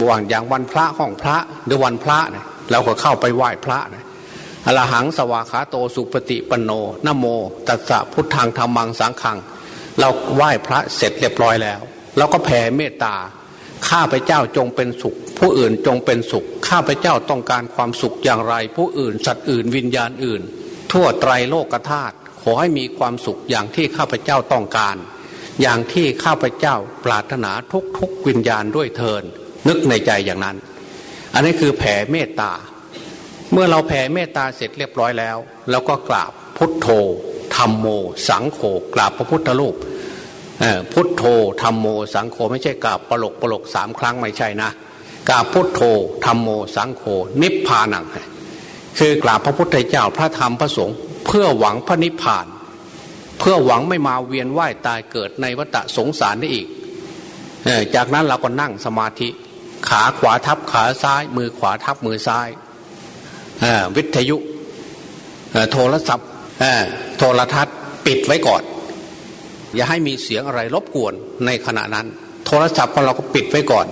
บวงอย่างวันพระห้องพระหรือวันพระเนี่ยเราก็เข้าไปไหว้พระนะ อรหังสวาขาโตสุปฏิปโนนโม ตัสสะพุทธังธรรมังสังขัง เราไหว้พระเสร็จเรียบร้อยแล้ว เราก็แผ่เมตตา ข้าพเจ้าจงเป็นสุข ผู้อื่นจงเป็นสุข ข้าพเจ้าต้องการความสุขอย่างไร ผู้อื่น สัตว์อื่นวิญญาณอื่น ทั่วไตรโลกธาตุขอให้มีความสุขอย่างที่ข้าพเจ้าต้องการ อย่างที่ข้าพเจ้าปรารถนาทุกทุกวิญญาณด้วยเทินนึกในใจอย่างนั้น อันนี้คือแผ่เมตตา เมื่อเราแผ่เมตตาเสร็จเรียบร้อยแล้วเราก็กราบพุทโธธรรมโม สังโฆกราบพระพุทธรูปพุทโธธรรมโม สังโฆไม่ใช่กราบปลกปลกสามครั้งไม่ใช่นะกราบพุทโธธรรมโม สังโฆนิพพานังคือกราบพระพุทธเจ้าพระธรรมพระสงฆ์เพื่อหวังพระนิพพาน เพื่อหวังไม่มาเวียนว่ายตายเกิดในวัฏสงสารได้อีกจากนั้นเราก็นั่งสมาธิ ขาขวาทับขาซ้าย มือขวาทับมือซ้าย วิทยุโทรศัพท์โทรทัศน์ปิดไว้ก่อน อย่าให้มีเสียงอะไรรบกวนในขณะนั้น โทรศัพท์ของเราก็ปิดไว้ก่อน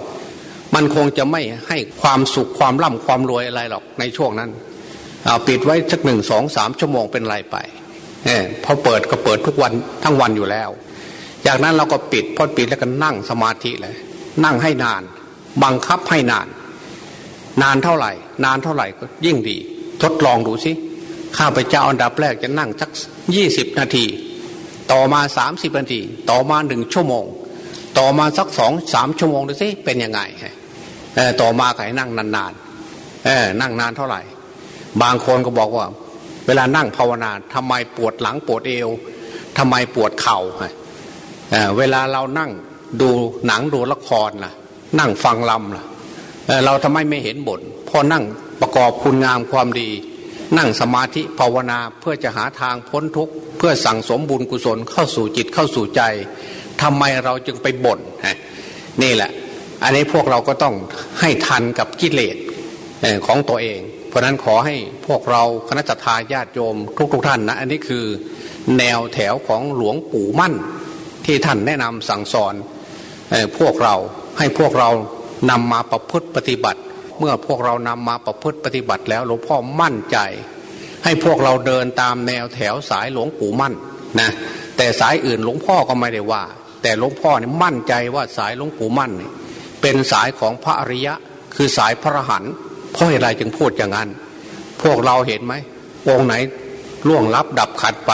มันคงจะไม่ให้ความสุขความร่ำความรวยอะไรหรอกในช่วงนั้นเอาปิดไว้สักหนึ่งสองสามชั่วโมงเป็นไรไปเออพอเปิดก็เปิดทุกวันทั้งวันอยู่แล้ว จากนั้นเราก็ปิดพอปิดแล้วก็นั่งสมาธิเลย นั่งให้นาน บังคับให้นาน นานเท่าไหร่ นานเท่าไหร่ก็ยิ่งดี ทดลองดูสิข้าพเจ้าอันดับแรกจะนั่งสักยี่สิบนาที ต่อมาสามสิบนาที ต่อมาหนึ่งชั่วโมง ต่อมาสักสองสามชั่วโมงดูสิเป็นยังไงต่อมาใครนั่งนานๆเออนั่งนานเท่าไหร่ บางคนก็บอกว่า เวลานั่งภาวนาทำไมปวดหลังปวดเอวทำไมปวดเข่าเเวลาเรานั่งดูหนังดูละครล่ะ นั่งฟังลำล่ะ เราทำไมไม่เห็นบนพอนั่งประกอบคุณงามความดี นั่งสมาธิภาวนาเพื่อจะหาทางพ้นทุกข์เพื่อสั่งสมบุญกุศลเข้าสู่จิตเข้าสู่ใจทำไมเราจึงไปบ่นนี่แหละ อันนี้พวกเราก็ต้องให้ทันกับกิเลสของตัวเอง เพราะนั้นขอให้พวกเราคณะทาญาติโยมทุกๆทท่านนะอันนี้คือแนวแถวของหลวงปู่มั่น ที่ท่านแนะนำสั่งสอนพวกเราให้พวกเรา นำมาประพฤติปฏิบัติ เมื่อพวกเรานำมาประพฤติปฏิบัติแล้วหลวงพ่อมั่นใจ ให้พวกเราเดินตามแนวแถวสายหลวงปู่มั่นนะแต่สายอื่นหลวงพ่อก็ไม่ได้ว่า แต่หลวงพ่อนี่มั่นใจว่าสายหลวงปู่มั่นนี่เป็นสายของพระอริยะ คือสายพระหันเพราะอะไรจึงพูดอย่างนั้น พวกเราเห็นไหมองค์ไหนล่วงลับดับขัดไป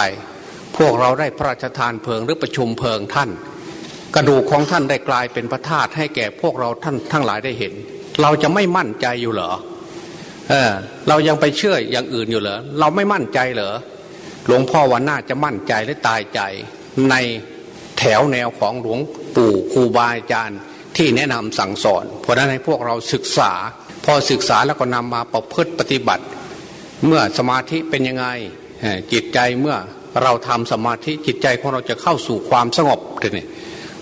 พวกเราได้พระราชทานเพลิงหรือประชุมเพลิงท่าน กระดูกของท่านได้กลายเป็นพระธาตุให้แก่พวกเราท่านทั้งหลายได้เห็น เราจะไม่มั่นใจอยู่เหรอเออเรายังไปเชื่ออย่างอื่นอยู่เหรอเราไม่มั่นใจเหรอหลวงพ่อวันน่าจะมั่นใจและตายใจ ในแถวแนวของหลวงปู่ครูบาอาจารย์ที่แนะนำสั่งสอน เพราะนั้นให้พวกเราศึกษา พอศึกษาแล้วก็นำมาประพฤติปฏิบัติ เมื่อสมาธิเป็นยังไงจิตใจเมื่อเราทำสมาธิจิตใจของเราจะเข้าสู่ความสงบเนี่ย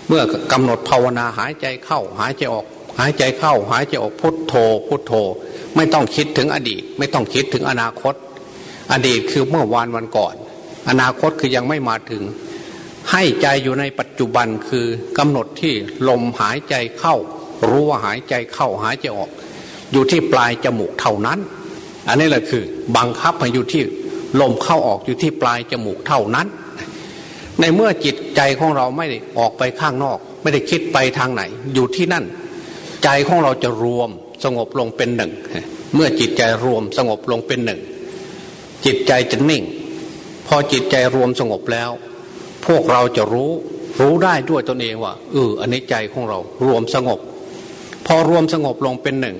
เมื่อกำหนดภาวนาหายใจเข้า หายใจออก หายใจเข้า หายใจออกพุทโธ พุทโธ ไม่ต้องคิดถึงอดีต ไม่ต้องคิดถึงอนาคต อดีตคือเมื่อวานวันก่อน อนาคตคือยังไม่มาถึง ให้ใจอยู่ในปัจจุบันคือกำหนดที่ลมหายใจเข้า รู้ว่าหายใจเข้าหายใจออก อยู่ที่ปลายจมูกเท่านั้น อันนี้แหละคือ บังคับให้อยู่ที่ลมเข้าออกอยู่ที่ปลายจมูกเท่านั้น ในเมื่อจิตใจของเราไม่ได้ออกไปข้างนอก ไม่ได้คิดไปทางไหน อยู่ที่นั่น ใจของเราจะรวมสงบลงเป็นหนึ่ง เมื่อจิตใจรวมสงบลงเป็นหนึ่ง จิตใจจะนิ่ง พอจิตใจรวมสงบแล้ว พวกเราจะรู้รู้ได้ด้วยตนเองว่าเอออันนี้ใจของเรารวมสงบ พอรวมสงบลงเป็นหนึ่ง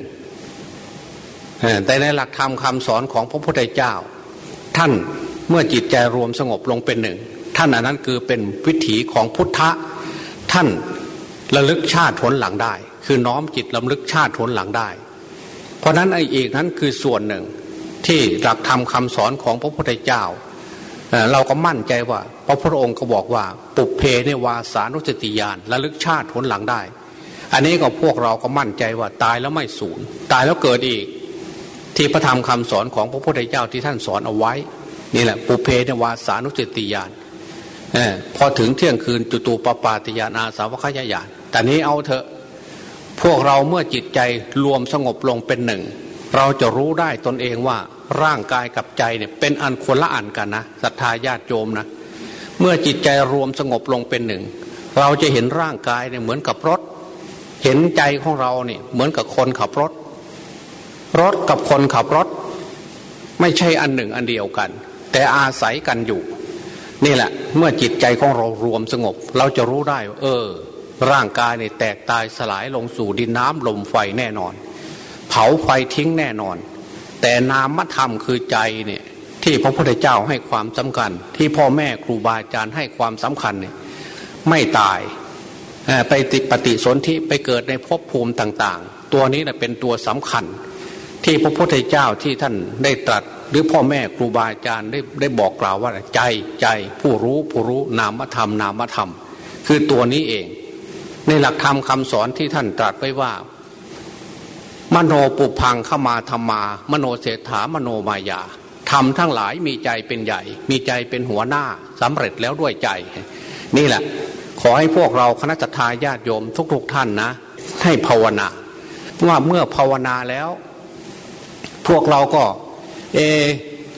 แต่ในหลักธรรมคาสอนของพระพุทธเจ้า ท่านเมื่อจิตใจรวมสงบลงเป็นหนึ่ง ท่านอันนั้นคือเป็นวิถีของพุทธะท่านระลึกชาติผลหลังได้ คือน้อมจิตระลึกชาติผลหลังได้ เพราะนั้นไอ้อีกนั้นคือส่วนหนึ่งที่หลักธรรมคาสอนของพระพุทธเจ้าเราก็มั่นใจว่าพระพุทธองค์ก็บอกว่า ปุเพเนวาสานุสติยานระลึกชาติผลหลังได้ อันนี้ก็พวกเราก็มั่นใจว่าตายแล้วไม่สูญตายแล้วเกิดอีก ที่พระธรรมคำสอนของพระพุทธเจ้าที่ท่านสอนเอาไว้ นี่แหละ ปุเพเนวาสานุสติญาณ พอถึงเที่ยงคืนจุตูปปาติยานาสาวคยายานแต่นี้เอาเถอะพวกเราเมื่อจิตใจรวมสงบลงเป็นหนึ่ง เราจะรู้ได้ตนเองว่าร่างกายกับใจเนี่ยเป็นอันคนละอันกันนะศรัทธาญาติโยมนะ เมื่อจิตใจรวมสงบลงเป็นหนึ่ง เราจะเห็นร่างกายเนี่ยเหมือนกับรถ เห็นใจของเราเนี่ยเหมือนกับคนขับรถ รถกับคนขับรถ ไม่ใช่อันหนึ่งอันเดียวกัน แต่อาศัยกันอยู่ นี่แหละ เมื่อจิตใจของเรารวมสงบ เราจะรู้ได้เออ ร่างกายเนี่ยแตกตายสลายลงสู่ดินน้ำลมไฟแน่นอน เผาไฟทิ้งแน่นอน แต่นามธรรมคือใจเนี่ยที่พระพุทธเจ้าให้ความสำคัญ ที่พ่อแม่ครูบาอาจารย์ให้ความสำคัญเนี่ยไม่ตายไปติปฏิสนธิไปเกิดในภพภูมิต่าง ๆ ตัวนี้นะเป็นตัวสำคัญ ที่พระพุทธเจ้าที่ท่านได้ตรัส หรือพ่อแม่ครูบาอาจารย์ได้ได้บอกกล่าวว่าใจใจผู้รู้ผู้รู้นามธรรมนามธรรม คือตัวนี้เอง ในหลักธรรมคาสอนที่ท่านตรัสไว้ว่า มโนปุพังเข้ามาธรรมา มโนเศรษฐามโนมายาทำทั้งหลายมีใจเป็นใหญ่ มีใจเป็นหัวหน้าสำเร็จแล้วด้วยใจ นี่แหละ ขอให้พวกเราคณะทาญาติโยมทุกๆทท่านนะ ให้ภาวนาว่าเมื่อภาวนาแล้ว พวกเราก็ เอ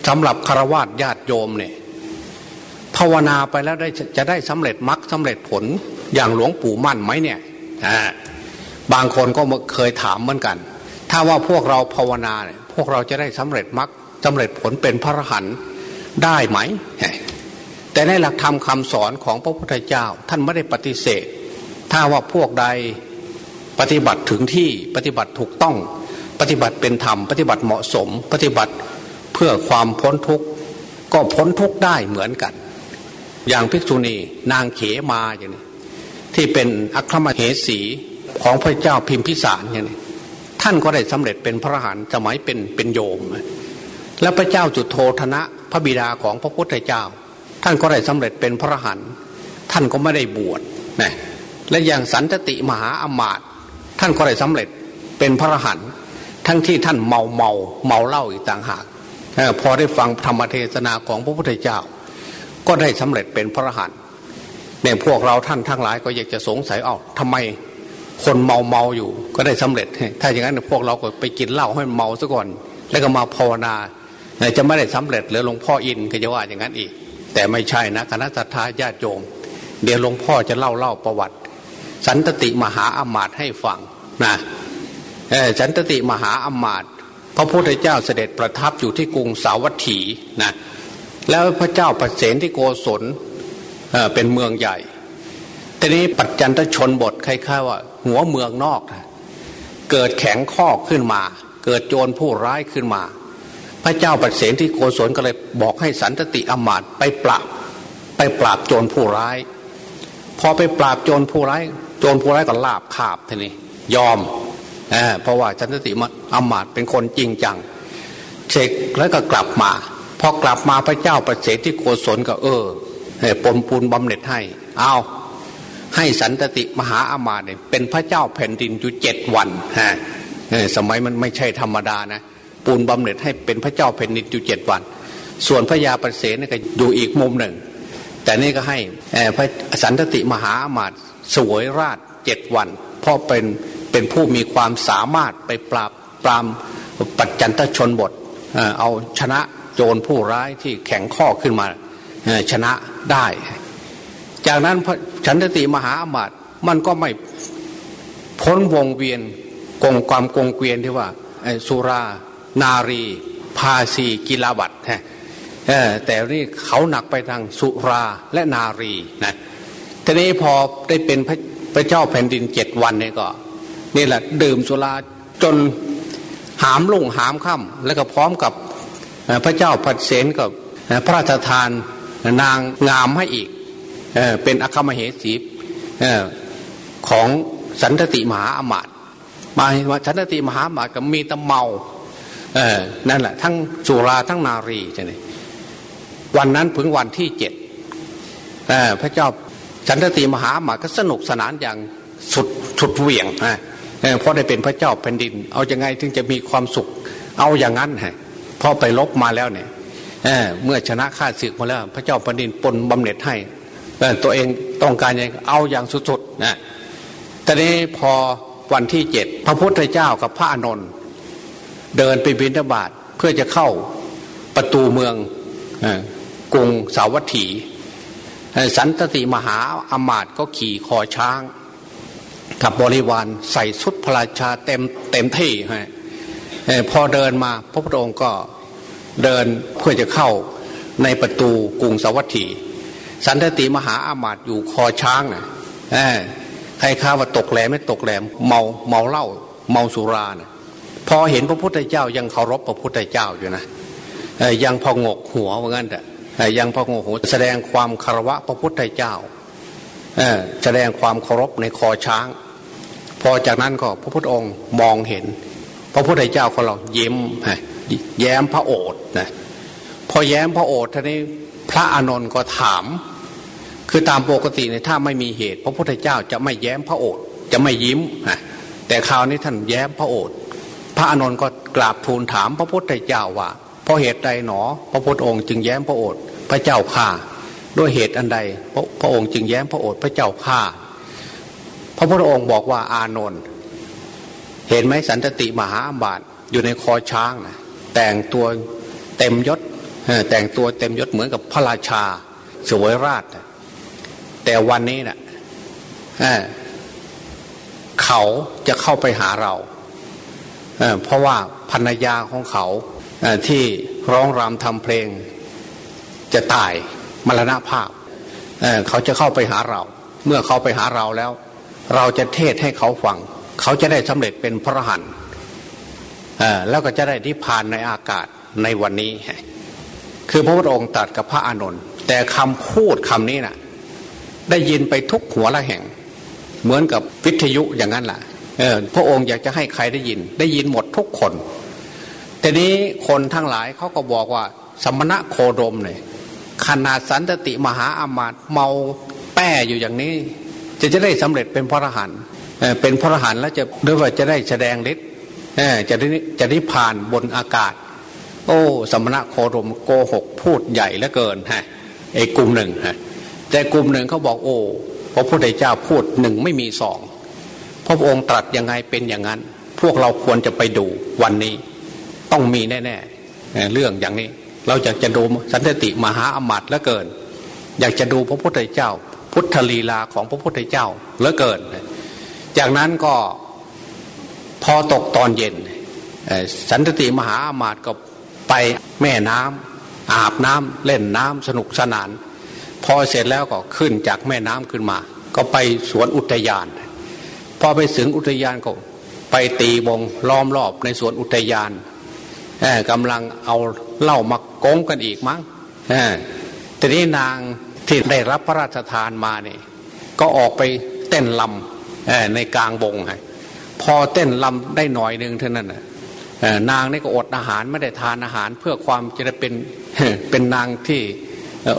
สำหรับคารวะญาติโยมเนี่ยภาวนาไปแล้วได้จะได้สำเร็จมรรคสาเร็จผลอย่างหลวงปู่มั่นไหมเนี่ยบางคนก็เคยถามเหมือนกัน ถ้าว่าพวกเราภาวนาเนี่ยพวกเราจะได้สำเร็จมรรคสาเร็จผลเป็นพระอรหันต์ได้ไหม แต่ในหลักธรรมคาสอนของพระพุทธเจ้า ท่านไม่ได้ปฏิเสธ ถ้าว่าพวกใดปฏิบัติถึงที่ปฏิบัติถูกต้อง ปฏิบัติเป็นธรรม ปฏิบัติเหมาะสม ปฏิบัติ เพื่อความพ้นทุกข์ก็พ้นทุกข์ได้เหมือนกัน อย่างภิกษุณีนางเขมาอย่างนี้ที่เป็นอัครมเหสีของพระเจ้าพิมพิสารอย่างนี้ท่านก็ได้สำเร็จเป็นพระหันสมัยเป็นเป็นโยม และพระเจ้าจุดโทธนะพระบิดาของพระพุทธเจ้า ท่านก็ได้สำเร็จเป็นพระหันท่านก็ไม่ได้บวชนะและอย่างสันตติมหาอมาตท่านก็ได้สำเร็จเป็นพระหันทั้งที่ท่านเมาเมาเมาเหล้าอีกต่างหาก พอได้ฟังธรรมเทศนาของพระพุทธเจ้า ก็ได้สำเร็จเป็นพระรหันเนี่ยพวกเราท่านทั้งหลายก็อยากจะสงสัยเอ้าทำไมคนเมาเมาอยู่ ก็ได้สำเร็จ ถ้าอย่างนั้นพวกเราก็ไปกินเหล้าให้เมาซะก่อน แล้วก็มาภาวนาจะไม่ได้สำเร็จหรือหลวงพ่ออินก็จะว่าอย่างนั้นอีก แต่ไม่ใช่นะคณะสัตยาญาติโยม เดี๋ยวหลวงพ่อจะเล่าเล่าประวัติ สันตติมหาอามาตย์ให้ฟังนะฉันตติมหาอมาตย์ พระพุทธเจ้าเสด็จประทับอยู่ที่กรุงสาวัตถีนะแล้วพระเจ้าประเสนที่โกศลเเป็นเมืองใหญ่ทีนี้ปัจจันทชนบทคล้ายๆว่า หัวเมืองนอกนะเกิดแข็งข้อขึ้นมา เกิดโจรผู้ร้ายขึ้นมา พระเจ้าปัดเสนที่โกศลก็เลยบอกให้สันตติอมาตไปปราบไปปราบโจรผู้ร้าย พอไปปราบโจรผู้ร้าย โจรผู้ร้ายก็ลาบคาบทีนี้ยอม เเพราะว่าสันตติอมาตเป็นคนจริงจังเช็คแล้วก็กลับมาพอกลับมาพระเจ้าประเสริฐที่โกศลก็เออปนปูนบำเหน็จให้ เอาให้สันตติมหาอมาตเนี่ยเป็นพระเจ้าแผ่นดินอยู่เจ็ดวันฮะสมัยมันไม่ใช่ธรรมดานะปูนบำเหน็จให้เป็นพระเจ้าแผ่นดินอยู่เจ็ดวัน ส่วนพระยาประเสริฐนี่ก็อยู่อีกมุมหนึ่ง แต่นี่ก็ให้พระสันตติมหาอมาตสวยราชเจ็ดวัน เพราะเป็น เป็นผู้มีความสามารถไปปราบปรามปัจจันตชนบทเอาชนะโจรผู้ร้ายที่แข็งข้อขึ้นมาชนะได้ จากนั้นฉันติมหาอมาตย์มันก็ไม่พ้นวงเวียนกงความกงเกวียนที่ว่าสุรานารี ภาสีกิลาบัตฮะแต่นี่เขาหนักไปทางสุราและนารีนะทีนี้พอได้เป็นพระเจ้าแผ่นดินเจ็ดวันเนี่ยก็ นี่แหละดื่มสุราจนหามลุ่งหามค่ำแล้วก็พร้อมกับพระเจ้าผัดเสนกับพระราชทานนางงามให้อีกเเป็นอัคมเหสีของสันตติมหาอมาตมาว่าสันตติมหาอมาตก็มีตะเมาเออนั่นแหละทั้งสุราทั้งนารีใช่ไหมวันนั้นถึงวันที่เจ็ดพระเจ้าสันตติมหาอมาตก็สนุกสนานอย่างสุดสุดเหวี่ยง เพราะได้เป็นพระเจ้าแผ่นดิน เอาอยัางไงถึงจะมีความสุข เอาอย่างนั้นฮะพอไปลบมาแล้วเนี่ยเเมื่อชนะข้าศึกมาแล้ว พระเจ้าแผ่นดินปนบำเหน็จให้ตัวเองต้องการอยังเอาอย่างสุดๆนะตอนนี้พอวันที่เจ็ดพระพุทธเจ้ากับพระอานนท์เดินไปบิณฑบาตเพื่อจะเข้าประตูเมืองกรุงสาวัตถี สันตติมหาอมาตย์ก็ขี่คอช้าง กับบริวารใส่ชุดพระราชาเต็มเต็มที่ฮะพอเดินมาพระพุทธองค์ก็เดินเพื่อจะเข้าในประตูกรุงสวัสดีสันติมหาอามาตย์อยู่คอช้างนะ่ะใครข้าว่าตกแหลมไม่ตกแหลมเมาเมาเหล้าเมาสุรานะพอเห็นพระพุทธเจ้ายังเคารพพระพุทธเจ้าอยู่นะยังพองกหัวเหมือนกันแต่ยังพองกหัวแสดงความคารวะพระพุทธเจ้าแสดงความเคารพในคอช้าง พอจากนั้นก็พระพุทธองค์มองเห็น พระพุทธเจ้าของเรายิ้มแย้มพระโอษฐ์นะพอแย้มพระโอษฐ์ท่านี้พระอานนท์ก็ถาม คือตามปกติในถ้าไม่มีเหตุ พระพุทธเจ้าจะไม่แย้มพระโอษฐ์จะไม่ยิ้มนะแต่คราวนี้ท่านแย้มพระโอษฐ์พระอานนท์ก็กราบทูลถามพระพุทธเจ้าว่าเพราะเหตุใดหนอ พระพุทธองค์จึงแย้มพระโอษฐ์พระเจ้าข่าด้วยเหตุอันใดพระพระองค์จึงแย้มพระโอษฐ์พระเจ้าข่า พระพุทธองค์บอกว่าอานนท์เห็นไหมสันตติมหาอัมบาตอยู่ในคอช้างนะแต่งตัวเต็มยศแต่งตัวเต็มยศเหมือนกับพระราชาสวยราช แต่วันนี้นะ่ะเขาจะเข้าไปหาเราเพราะว่าภรรยาของเขาที่ร้องรำทำเพลง จะตายมรณภาพเเขาจะเข้าไปหาเรา เมื่อเขาไปหาเราแล้ว เราจะเทศให้เขาฟัง เขาจะได้สำเร็จเป็นพระหันแล้วก็จะได้นิพพานในอากาศในวันนี้ คือพระพุทธองค์ตรัสกับพระอานนท์แต่คำพูดคำนี้นะ่ะ ได้ยินไปทุกหัวละแห่ง เหมือนกับวิทยุอย่างนั้นแหละพระองค์อยากจะให้ใครได้ยิน ได้ยินหมดทุกคนแต่นี้คนทั้งหลายเขาก็บอกว่า สมณะโคดมเนี่ยขนาดสันตติมหาอามาตเมาแป้อยู่อย่างนี้ จะจะได้สำเร็จเป็นพระอรหันต์เป็นพระอรหันต์แล้วจะด้วยว่าจะได้แสดงฤทธิ์จะได้จะได้ผ่านบนอากาศ โอ้สมณะโคดมโกหกพูดใหญ่เหลือเกินฮะไอ้กลุ่มหนึ่งฮะแต่กลุ่มหนึ่งเขาบอกโอ้พระพุทธเจ้าพูดหนึ่งไม่มีสองพระองค์ตรัสยังไงเป็นอย่างนั้น พวกเราควรจะไปดูวันนี้ ต้องมีแน่ๆเรื่องอย่างนี้ เราอยากจะดูสันติมหาอมัตแล้วเกิน อยากจะดูพระพุทธเจ้า พุทธลีลาของพระพุทธเจ้าเหลือเกิน จากนั้นก็พอตกตอนเย็น สันติมหาอมาตก็ไปแม่น้ำอาบน้ำเล่นน้ำสนุกสนาน พอเสร็จแล้วก็ขึ้นจากแม่น้ำขึ้นมา ก็ไปสวนอุทยาน พอไปถึงอุทยานก็ไปตีวงล้อมรอบในสวนอุทยานกำลังเอาเหล้ามาโกงกันอีกมั้งทีนี้นาง ที่ได้รับพระราชทานมาเนี่ยก็ออกไปเต้นลำในกลางวงไงพอเต้นลำได้หน่อยหนึ่งเท่านั้นนางนี่ก็อดอาหารไม่ได้ทานอาหารเพื่อความจะเป็นเป็นนางที่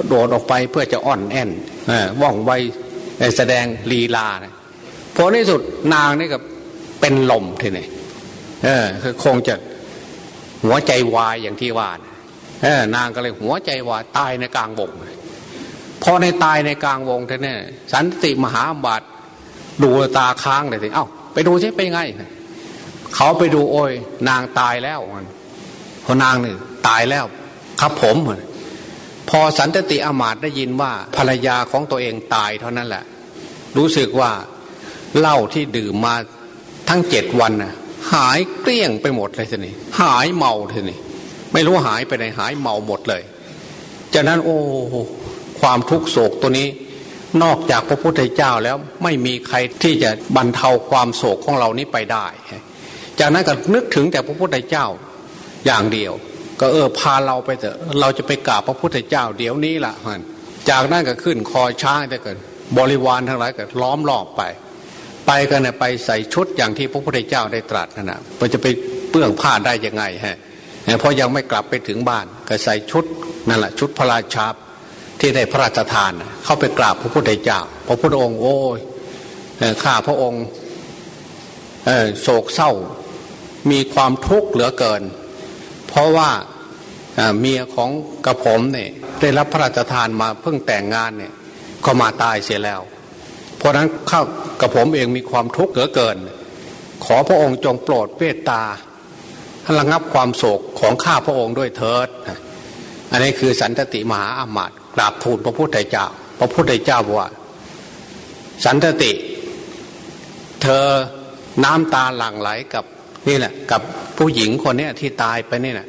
โดดออกไปเพื่อจะอ่อนแอนว่องไวแสดงลีลานี่พอในสุดนางนี่ก็เป็นลมทีนี่เออคือคงจะหัวใจวายอย่างที่ว่าเออนางก็เลยหัวใจวายตายในกลางวง พอในตายในกลางวงท่านเนี่ยสันติมหาบาทดูตาค้างเลยทีเอ้าไปดูใช่ไปไง เขาไปดูโอ้ยนางตายแล้วพอนางนี่ตายแล้ว ครับผมพอสันติอมาตได้ยินว่าภรรยาของตัวเองตายเท่านั้นแหละ รู้สึกว่าเหล้าที่ดื่มมาทั้งเจ็ดวันน่ะ หายเกลี้ยงไปหมดเลยทีนี้หายเมาทีนี้ไม่รู้หายไปไหนหายเมาหมดเลย จากนั้นโอ้ ความทุกโศกตัวนี้ นอกจากพระพุทธเจ้าแล้วไม่มีใครที่จะบรรเทาความโศกของเรานี้ไปได้ จากนั้นก็นึกถึงแต่พระพุทธเจ้าอย่างเดียว ก็เออพาเราไปเถอะเราจะไปกราบพระพุทธเจ้าเดี๋ยวนี้ละมันจากนั้นก็ขึ้นคอช้างแต่เกิดบริวารทั้งหลายก็ล้อมรอบไป ไปกันเนี่ยไปใส่ชุดอย่างที่พระพุทธเจ้าได้ตรัสนะนะมันจะไปเปื้องผ้าได้ยังไงฮะเพราะยังไม่กลับไปถึงบ้านก็ใส่ชุดนั่นแหละชุดพระราชา ที่ได้พระราชทาน เข้าไปกราบพระพุทธเจ้า พระพุทธองค์โอ้ยข้าพระองค์โศกเศร้า มีความทุกข์เหลือเกิน เพราะว่าเมียของกระผมเนี่ยได้รับพระราชทานมาเพิ่งแต่งงานเนี่ยก็มาตายเสียแล้ว เพราะนั้นข้ากับผมเองมีความทุกข์เหลือเกิน ขอพระองค์จงโปรดเมตตาระงับความโศกของข้าพระองค์ด้วยเถิด อันนี้คือสันตติมหาอามาตย์ กราบทูลพระพุทธเจ้า พระพุทธเจ้าบอกว่า สันติ เธอน้ำตาหลั่งไหลกับนี่แหละ กับผู้หญิงคนนี้ที่ตายไปนี่แหละ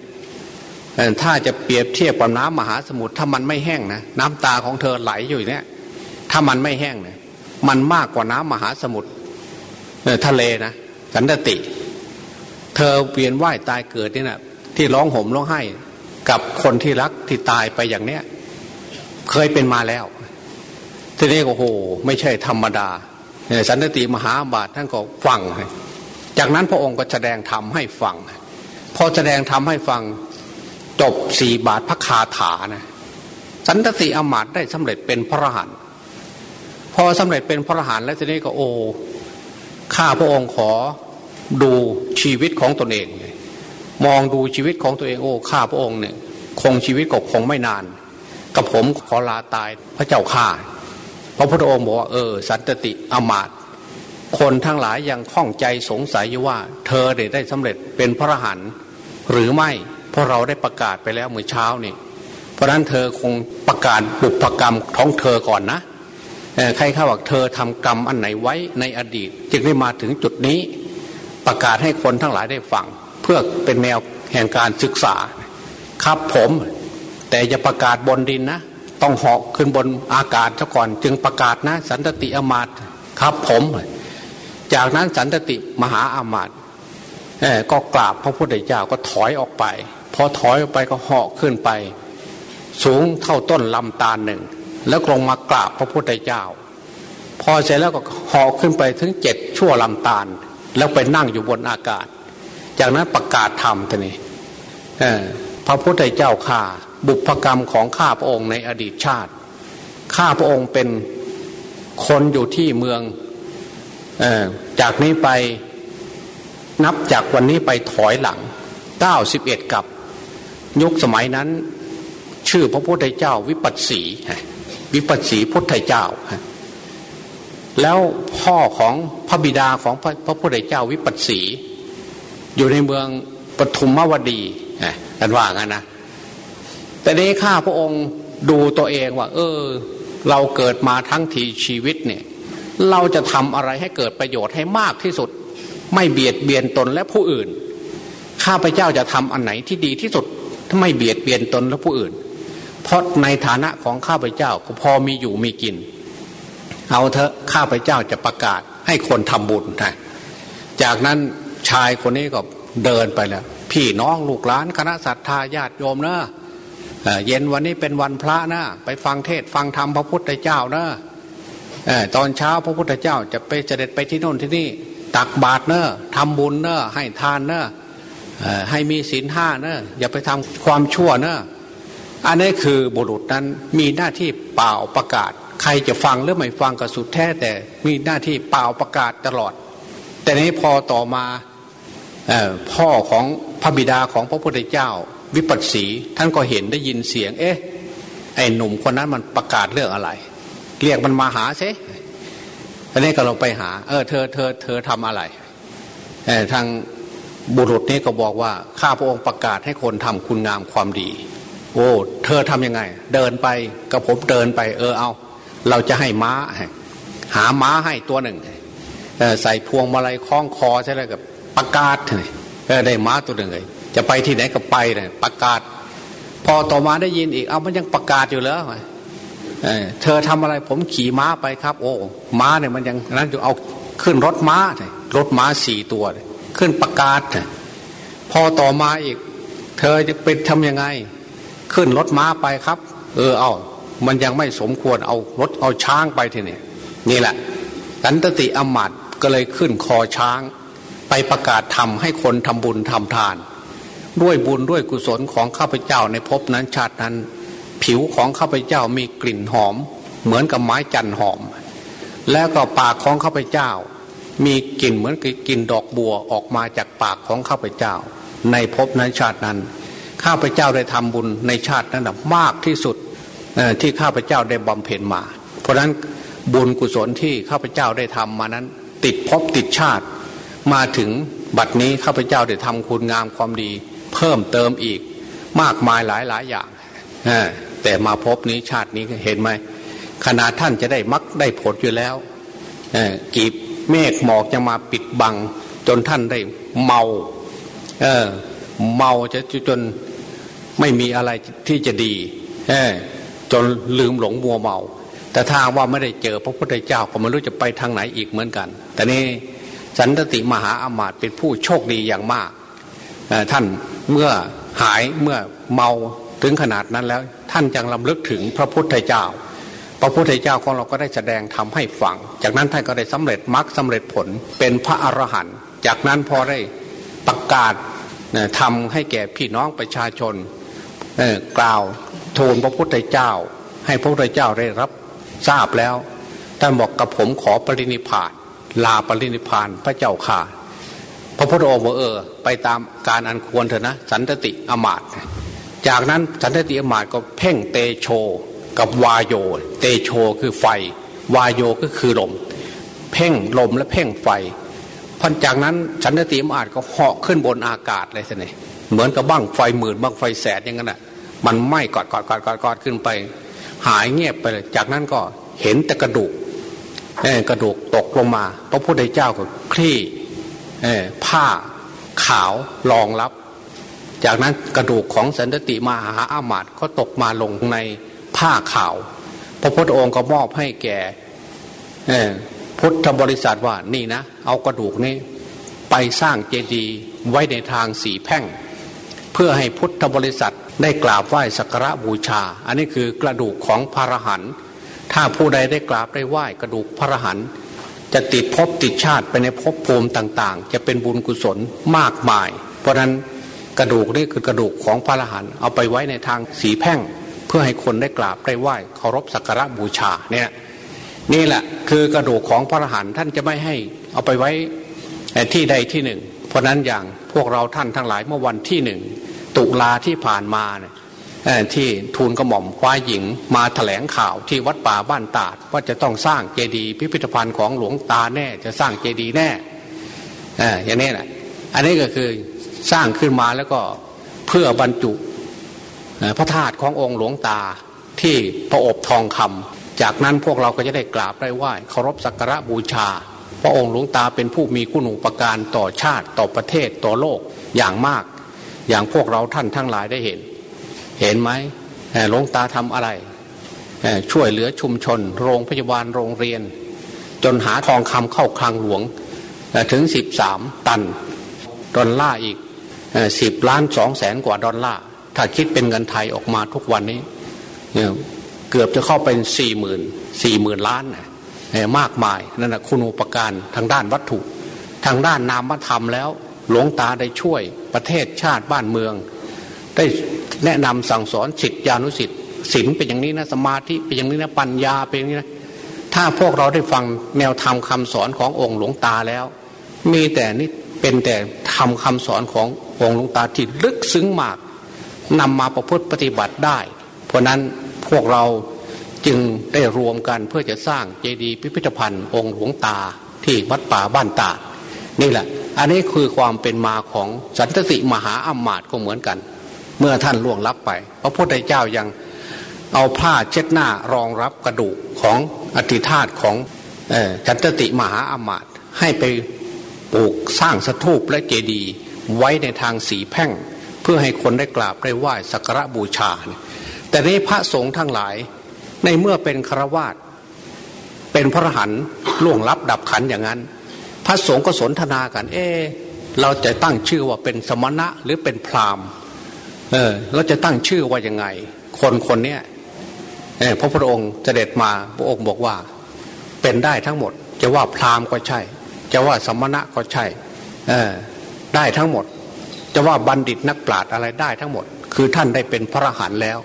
ถ้าจะเปรียบเทียบกับน้ำมหาสมุทรถ้ามันไม่แห้งนะน้ำตาของเธอไหลอยู่เนี่ย ถ้ามันไม่แห้งเนี่ยมันมากกว่าน้ำมหาสมุทรทะเลนะสันติ เธอเวียนว่ายตายเกิดนี่นะที่ร้องห่มร้องไห้ กับคนที่รักที่ตายไปอย่างเนี้ย เคยเป็นมาแล้วทีนี้โอ้โห ไม่ใช่ธรรมดาสันติมหาบาทท่านก็ฟัง จากนั้นพระองค์ก็แสดงธรรมให้ฟัง พอแสดงธรรมให้ฟังจบสี่บาทพระคาถานะสันติอมาตได้สำเร็จเป็นพระหันพอสำเร็จเป็นพระรหันต์แล้วทีนี้ก็โอ้ข้าพระองค์ขอดูชีวิตของตนเอง มองดูชีวิตของตัวเองโอ้ข้าพระองค์เนี่ย คงชีวิตก็คงไม่นาน กับผมขอลาตายพระเจ้าข้าพระพุทธองค์บอกว่าเออ สันตติอมาตคนทั้งหลายยังข้องใจสงสัยอยู่ว่า เธอได้ได้สำเร็จเป็นพระหันหรือไม่เพราะเราได้ประกาศไปแล้วเมื่อเช้านี่ เพราะนั้นเธอคงประกาศบุพกรรมของเธอก่อนนะใครข้าบอกเธอทำกรรมอันไหนไว้ในอดีต จึงได้มาถึงจุดนี้ ประกาศให้คนทั้งหลายได้ฟัง เพื่อเป็นแนวแห่งการศึกษา ครับผม แต่จะประกาศบนดินนะ ต้องเหาะขึ้นบนอากาศซะก่อน จึงประกาศนะ สันตติอมาตครับผม จากนั้นสันตติมหาอามาตก็กราบพระพุทธเจ้าก็ถอยออกไป พอถอยออกไปก็เหาะขึ้นไป สูงเท่าต้นลำตาลหนึ่ง แล้วลงมากราบพระพุทธเจ้า พอเสร็จแล้วก็เหอขึ้นไปถึงเจ็ดชั่วลำตาล แล้วไปนั่งอยู่บนอากาศ จากนั้นประกาศธรรมท่านี้พระพุทธเจ้าข้า บุพกรรมของข้าพระองค์ในอดีตชาติ ข้าพระองค์เป็นคนอยู่ที่เมืองอจากนี้ไปนับจากวันนี้ไปถอยหลังเก้าสิบเอ็ดกับยุคสมัยนั้น ชื่อพระพุทธเจ้าวิปัสสี วิปัสสีพุทธเจ้า แล้วพ่อของพระบิดาของพระพระพุทธเจ้าวิปัสสี อยู่ในเมืองปฐุมวดีกันว่างั้นนะ แต่นี้ข้าพระองค์ดูตัวเองว่า เออ เราเกิดมาทั้งทีชีวิตเนี่ย เราจะทำอะไรให้เกิดประโยชน์ให้มากที่สุด ไม่เบียดเบียนตนและผู้อื่น ข้าพเจ้าจะทำอันไหนที่ดีที่สุดไม่เบียดเบียนตนและผู้อื่น เพราะในฐานะของข้าพเจ้าก็พอมีอยู่มีกิน เอาเถอะข้าพเจ้าจะประกาศให้คนทำบุญนะจากนั้นชายคนนี้ก็เดินไปแล้วพี่น้องลูกหลานคณะศรัทธาญาติโยมเนอะ เย็นวันนี้เป็นวันพระนะไปฟังเทศฟังธรรมพระพุทธเจ้านะตอนเช้าพระพุทธเจ้าจะไปเสด็จไปที่โน่นที่นี่ตักบาตรเนอะทำบุญเนอะให้ทานเนอะให้มีศีลห้าเนอะอย่าไปทำความชั่วเนอะอันนี้คือบุรุษนั้นมีหน้าที่เป่าประกาศ ใครจะฟังหรือไม่ฟังก็สุดแท้แต่มีหน้าที่เป่าประกาศตลอด แต่นี้พอต่อมาพ่อของพระบิดาของพระพุทธเจ้า วิปัสสีท่านก็เห็นได้ยินเสียง เอ๊ะ ไอ้หนุ่มคนนั้นมันประกาศเรื่องอะไร เรียกมันมาหาเซ่อันนี้ก็ลงไปหา เออ เธอเธอเธอทำอะไรทางบุรุษนี้ก็บอกว่าข้าพระองค์ประกาศให้คนทำคุณงามความดี โอ้ เธอทำยังไง เดินไปกับผมเดินไป เออเอา เราจะให้ม้า หาม้าให้ตัวหนึ่งใส่พวงมาลัยคล้องคอใช่ไหมกับประกาศเลยได้ม้าตัวหนึ่งเลย จะไปที่ไหนก็ไปเลยประกาศ พอต่อมาได้ยินอีก เอามันยังประกาศอยู่แล้วเธอทำอะไรผมขี่ม้าไปครับ โอ้ม้าเนี่ยมันยังนั้นอยู่เอาขึ้นรถม้ารถม้าสี่ตัว ขึ้นประกาศพอต่อมาอีก เธอจะเป็นทำยังไง ขึ้นรถม้าไปครับ เออเอามันยังไม่สมควรเอารถเอาช้างไปทีนี่นี่แหละกันตติอมัดก็เลยขึ้นคอช้าง ไปประกาศทำให้คนทำบุญทำทาน ด้วยบุญด้วยกุศลของข้าพเจ้าในภพนั้นชาตินั้น ผิวของข้าพเจ้ามีกลิ่นหอม เหมือนกับไม้จันหอม แล้วก็ปากของข้าพเจ้า มีกลิ่นเหมือนกับกลิ่นดอกบัวออกมาจากปากของข้าพเจ้า ในภพนั้นชาตินั้น ข้าพเจ้าได้ทำบุญในชาตินั้นมากที่สุดที่ข้าพเจ้าได้บำเพ็ญมา เพราะฉะนั้นบุญกุศลที่ข้าพเจ้าได้ทำมานั้น ติดภพติดชาติ มาถึงบัดนี้ข้าพเจ้าได้ทำคุณงามความดี เพิ่มเติมอีกมากมายหลายหลายอย่างแต่มาพบนี้ชาตินี้เห็นไหมขนาดท่านจะได้มักได้ผลอยู่แล้วกีบเมฆหมอกจะมาปิดบัง จนท่านได้เมาเออเมาจะจนไม่มีอะไรที่จะดีจนลืมหลงมัวเมา แต่ถ้าว่าไม่ได้เจอพระพุทธเจ้าก็ไม่รู้จะไปทางไหนอีกเหมือนกัน แต่นี่สันตติมหาอามาตย์เป็นผู้โชคดีอย่างมากท่าน เมื่อหายเมื่อเมาถึงขนาดนั้นแล้ว ท่านจังลำลึกถึงพระพุทธเจ้า พระพุทธเจ้าของเราก็ได้แสดงทำให้ฟัง จากนั้นท่านก็ได้สำเร็จมรรคสาเร็จผลเป็นพระอรหันต์จากนั้นพอได้ประกาศทำให้แก่พี่น้องประชาชนกล่าวทูลพระพุทธเจ้า ให้พระพุทธเจ้าได้รับทราบแล้วท่านบอกกับผมขอปรินิพานลาปรินิพานพระเจ้าข่า พระพุทธองค์บอกเออ ไปตามการอันควรเถอะนะ สันตติอมาตจากนั้นสันตติอมาตก็เพ่งเตโช กับวายโย เตโชคือไฟ วายโยก็คือลม เพ่งลมและเพ่งไฟพันจากนั้นสันตติอมาตก็เหาะขึ้นบนอากาศเลยสิเนี่ยเหมือนกับบ้างไฟหมื่นบ้างไฟแสนอย่างนั้นอะมันไหม้กอดกอดกอดกอดกอดขึ้นไป หายเงียบไปเลยจากนั้นก็เห็นแต่กระดูกกระดูกตกลงมา พระพุทธเจ้าก็คลี่ ผ้าขาวรองรับ จากนั้นกระดูกของสันติมหาอามาตย์ก็ตกมาลงในผ้าขาว พระพุทธองค์ก็มอบให้แก่พุทธบริษัทว่านี่นะ เอากระดูกนี้ ไปสร้างเจดีย์ไว้ในทางสีแพ่ง เพื่อให้พุทธบริษัทได้กราบไหว้สักการะบูชา อันนี้คือกระดูกของพระรหันต์ถ้าผู้ใดได้กราบได้ไหว้กระดูกพระรหันต์ จะติดภพติดชาติไปในภพภูมิต่าง ๆ จะเป็นบุญกุศลมากมาย เพราะนั้นกระดูกนี่คือกระดูกของพระอรหันต์เอาไปไว้ในทางสีแพ่ง เพื่อให้คนได้กราบได้ไหว้เคารพสักการะบูชาเนี่ยนี่แหละคือกระดูกของพระอรหันต์ท่านจะไม่ให้เอาไปไว้ที่ใดที่หนึ่ง เพราะนั้นอย่างพวกเราท่านทั้งหลายเมื่อวันที่หนึ่งตุลาที่ผ่านมาเนี่ย ที่ทูลกระหม่อมควายหญิงมาถแถลงข่าวที่วัดป่าบ้านตาดว่าจะต้องสร้างเจดีย์พิพิธภัณฑ์ของหลวงตาแน่ จะสร้างเจดีย์แน่อย่างนี้แหละอันนี้ก็คือสร้างขึ้นมาแล้วก็เพื่อบรรจุพระธาตุขององค์หลวงตาที่ประอบทองคำจากนั้นพวกเราก็จะได้กราบได้ไหว้เคารพสักการะบูชา พระองค์หลวงตาเป็นผู้มีคุณูปการต่อชาติต่อประเทศต่อโลกอย่างมาก อย่างพวกเราท่านทั้งหลายได้เห็น เห็นไหมหลวงตาทำอะไร ช่วยเหลือชุมชน โรงพยาบาลโรงเรียน จนหาทองคำเข้าคลังหลวงถึงสิบสามตัน ดอลลาร์อีกสิบล้านสองแสนกว่าดอลลาร์ถ้าคิดเป็นเงินไทยออกมาทุกวันนี้เกือบจะเข้าเป็นสี่หมื่นสี่หมื่นล้านนะมากมายนั่นแหะคุณอุปการทางด้านวัตถุ ทางด้านนามธรรมแล้ว หลวงตาได้ช่วยประเทศชาติบ้านเมือง ได้แนะนำสั่งสอนสิทธิานุสิทธิ์ศีลเป็นอย่างนี้นะสมาธิเป็นอย่างนี้นะปัญญาเป็นอย่างนี้นะถ้าพวกเราได้ฟังแนวธรรมคาสอนขององค์หลวงตาแล้ว มีแต่นี่เป็นแต่ทำคำสอนขององค์หลวงตาที่ลึกซึ้งมากนำมาประพฤติปฏิบัติได้ เพราะนั้นพวกเราจึงได้รวมกันเพื่อจะสร้างเจดีย์พิพิธภัณฑ์องค์หลวงตาที่วัดป่าบ้านตาดนี่แหละ อันนี้คือความเป็นมาของสันตติมหาอัมมาตก็เหมือนกัน เมื่อท่านล่วงลับไป พระพุทธเจ้ายังเอาผ้าเช็ดหน้ารองรับกระดูกของอธิธาตของสันตติมหาอัมาตให้ไปปลูกสร้างสถูปและเจดีย์ไว้ในทางสีแพ่ง เพื่อให้คนได้กราบได้ไหว้สักการะบูชา แต่ในพระสงฆ์ทั้งหลายในเมื่อเป็นครวาตเป็นพระหันล่วงลับดับขันอย่างนั้น พระสงฆ์ก็สนทนากัน เออเราจะตั้งชื่อว่าเป็นสมณะหรือเป็นพราหมณ์ เออเราจะตั้งชื่อว่ายังไง คนคนนี้เออพระพุทธองค์เสด็จมาพระองค์บอกว่า เป็นได้ทั้งหมด จะว่าพราหมณ์ก็ใช่ จะว่าสมณะก็ใช่เออได้ทั้งหมด จะว่าบัณฑิตนักปราชญ์อะไรได้ทั้งหมด คือท่านได้เป็นพระหันแล้ว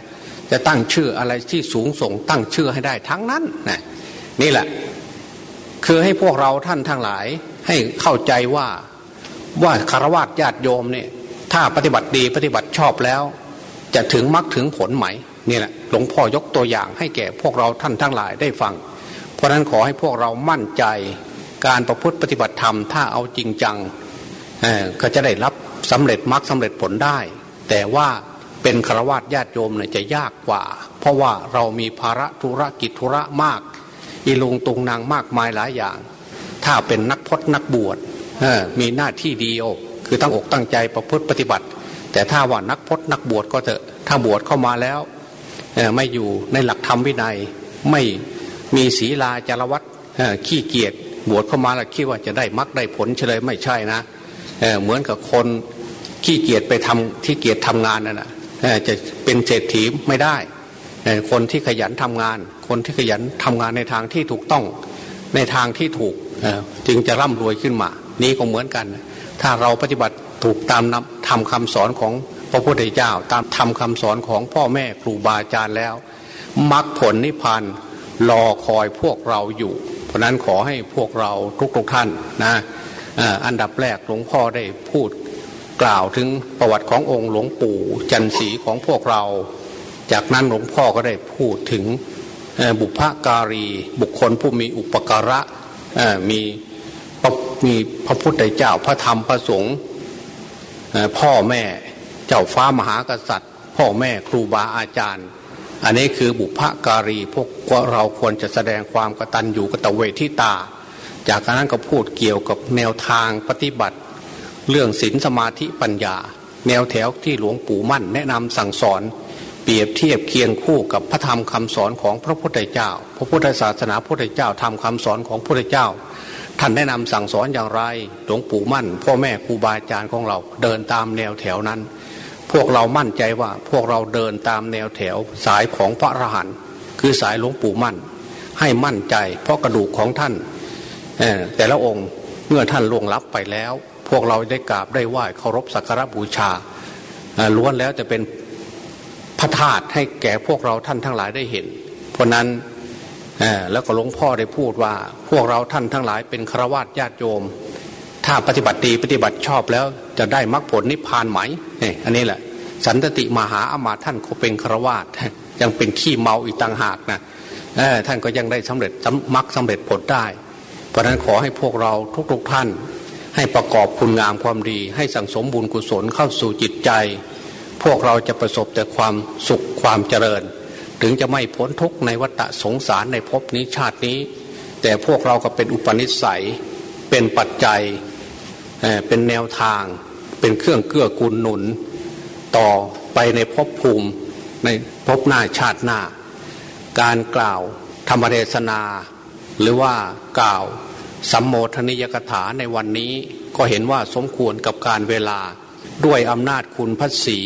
จะตั้งชื่ออะไรที่สูงส่ง ตั้งชื่อให้ได้ทั้งนั้นนะนี่แหละ คือให้พวกเราท่านทั้งหลายให้เข้าใจว่าว่าคารวะญาติโยมเนี่ย ถ้าปฏิบัติดีปฏิบัติชอบแล้ว จะถึงมรรคถึงผลไหมนี่แหละหลวงพ่อยกตัวอย่างให้แก่พวกเราท่านทั้งหลายได้ฟัง เพราะนั้นขอให้พวกเรามั่นใจการประพฤติปฏิบัติธรรมถ้าเอาจริงจังก็จะได้รับสำเร็จมรรคสาเร็จผลได้ แต่ว่าเป็นฆราวาสญาติโยมเนี่ยจะยากกว่า เพราะว่าเรามีภาระธุรกิจธุระมาก อีลงตุงนางมากมายหลายอย่าง ถ้าเป็นนักพจนักบวชมีหน้าที่เดียว คือตั้งอกตั้งใจประพฤติปฏิบัติ แต่ถ้าว่านักพจนักบวชก็เถอะถ้าบวชเข้ามาแล้วไม่อยู่ในหลักธรรมวินัย ไม่มีศีลาจารวัตขี้เกียจบวชเข้ามาแล้วคิดว่าจะได้มรรคได้ผลเฉลยไม่ใช่นะเเหมือนกับคนขี้เกียจไปทำที่เกียจทำงานนั่นแหะจะเป็นเศรษฐีไม่ได้ คนที่ขยันทำงาน คนที่ขยันทำงานในทางที่ถูกต้องในทางที่ถูกจึงจะร่ำรวยขึ้นมา นี้ก็เหมือนกัน ถ้าเราปฏิบัติถูกตามทำคำสอนของพระพุทธเจ้า ตามทำคำสอนของพ่อแม่ครูบาอาจารย์แล้วมรรคผลนิพพานรอคอยพวกเราอยู่ เพราะนั้นขอให้พวกเราทุกๆท่านนะอันดับแรกหลวงพ่อได้พูดกล่าวถึงประวัติขององค์หลวงปู่จันสีของพวกเรา จากนั้นหลวงพ่อก็ได้พูดถึงบุพการี บุคคลผู้มีอุปการะมี มีพระพุทธเจ้าพระธรรมพระสงฆ์พ่อแม่เจ้าฟ้ามหากษัตริย์ พ่อแม่ครูบาอาจารย์ อันนี้คือบุพการีพวกเราควรจะแสดงความกตัญญูกตเวทิตา จากนั้นก็พูดเกี่ยวกับแนวทางปฏิบัติ เรื่องศีลสมาธิปัญญา แนวแถวที่หลวงปู่มั่น แนะนำสั่งสอน เปรียบเทียบเคียงคู่กับพระธรรมคำสอนของพระพุทธเจ้า พระพุทธศาสนาพุทธเจ้าทำคำสอนของพระพุทธเจ้า ท่านแนะนำสั่งสอนอย่างไร หลวงปู่มั่น พ่อแม่ครูบาอาจารย์ของเราเดินตามแนวแถวนั้น พวกเรามั่นใจว่าพวกเราเดินตามแนวแถวสายของพระอรหันต์คือสายหลวงปู่มั่น ให้มั่นใจ เพราะกระดูกของท่านแต่ละองค์เมื่อท่านล่วงลับไปแล้ว พวกเราได้กราบได้ไหว้เคารพสักการบูชาล้วนแล้วจะเป็นพระธาตุให้แก่พวกเราท่านทั้งหลายได้เห็น เพราะนั้น แล้วก็หลวงพ่อได้พูดว่า พวกเราท่านทั้งหลายเป็นฆราวาสญาติโยม ถ้าปฏิบัติดีปฏิบัติชอบแล้วจะได้มรรคผลนิพพานไหมนี่อันนี้แหละ สันตติมหาอมาท่านเขาเป็นฆราวาสยังเป็นขี้เมาอีกต่างหากนะท่านก็ยังได้สำเร็จมรรคสาเร็จผลได้ เพราะนั้นขอให้พวกเราทุกๆท่าน ให้ประกอบคุณงามความดี ให้สั่งสมบุญกุศลเข้าสู่จิตใจ พวกเราจะประสบแต่ความสุขความเจริญ ถึงจะไม่พ้นทุกข์ในวัฏสงสารในภพนี้ชาตินี้ แต่พวกเราก็เป็นอุปนิสัยเป็นปัจจัยเป็นแนวทาง เป็นเครื่องเกื้อกูลหนุน ต่อไปในภพภูมิในภพหน้าชาติหน้า การกล่าวธรรมเทศนา หรือว่ากล่าวสัมโมทนิยกถาในวันนี้ก็เห็นว่าสมควรกับการเวลาด้วยอำนาจคุณพระศี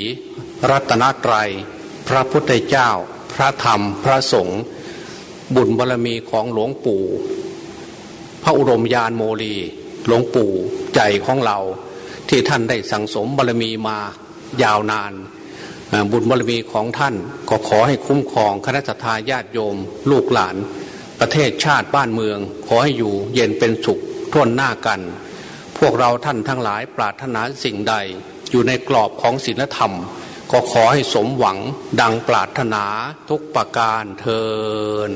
รัตนตรัย พระพุทธเจ้า พระธรรมพระสงฆ์บุญบารรมีของหลวงปู่ พระอุรมยานโมลีหลวงปู่ใจของเราที่ท่านได้สั่งสมบารรมีมายาวนาน บุญบารมีของท่านก็ขอให้คุ้มครองคณะทาญาติโยม ลูกหลาน ประเทศชาติบ้านเมือง ขอให้อยู่เย็นเป็นสุขท่วนหน้ากัน พวกเราท่านทั้งหลายปรารถนาสิ่งใดอยู่ในกรอบของศีลธรรม ก็ขอให้สมหวังดังปรารถนาทุกประการเทิน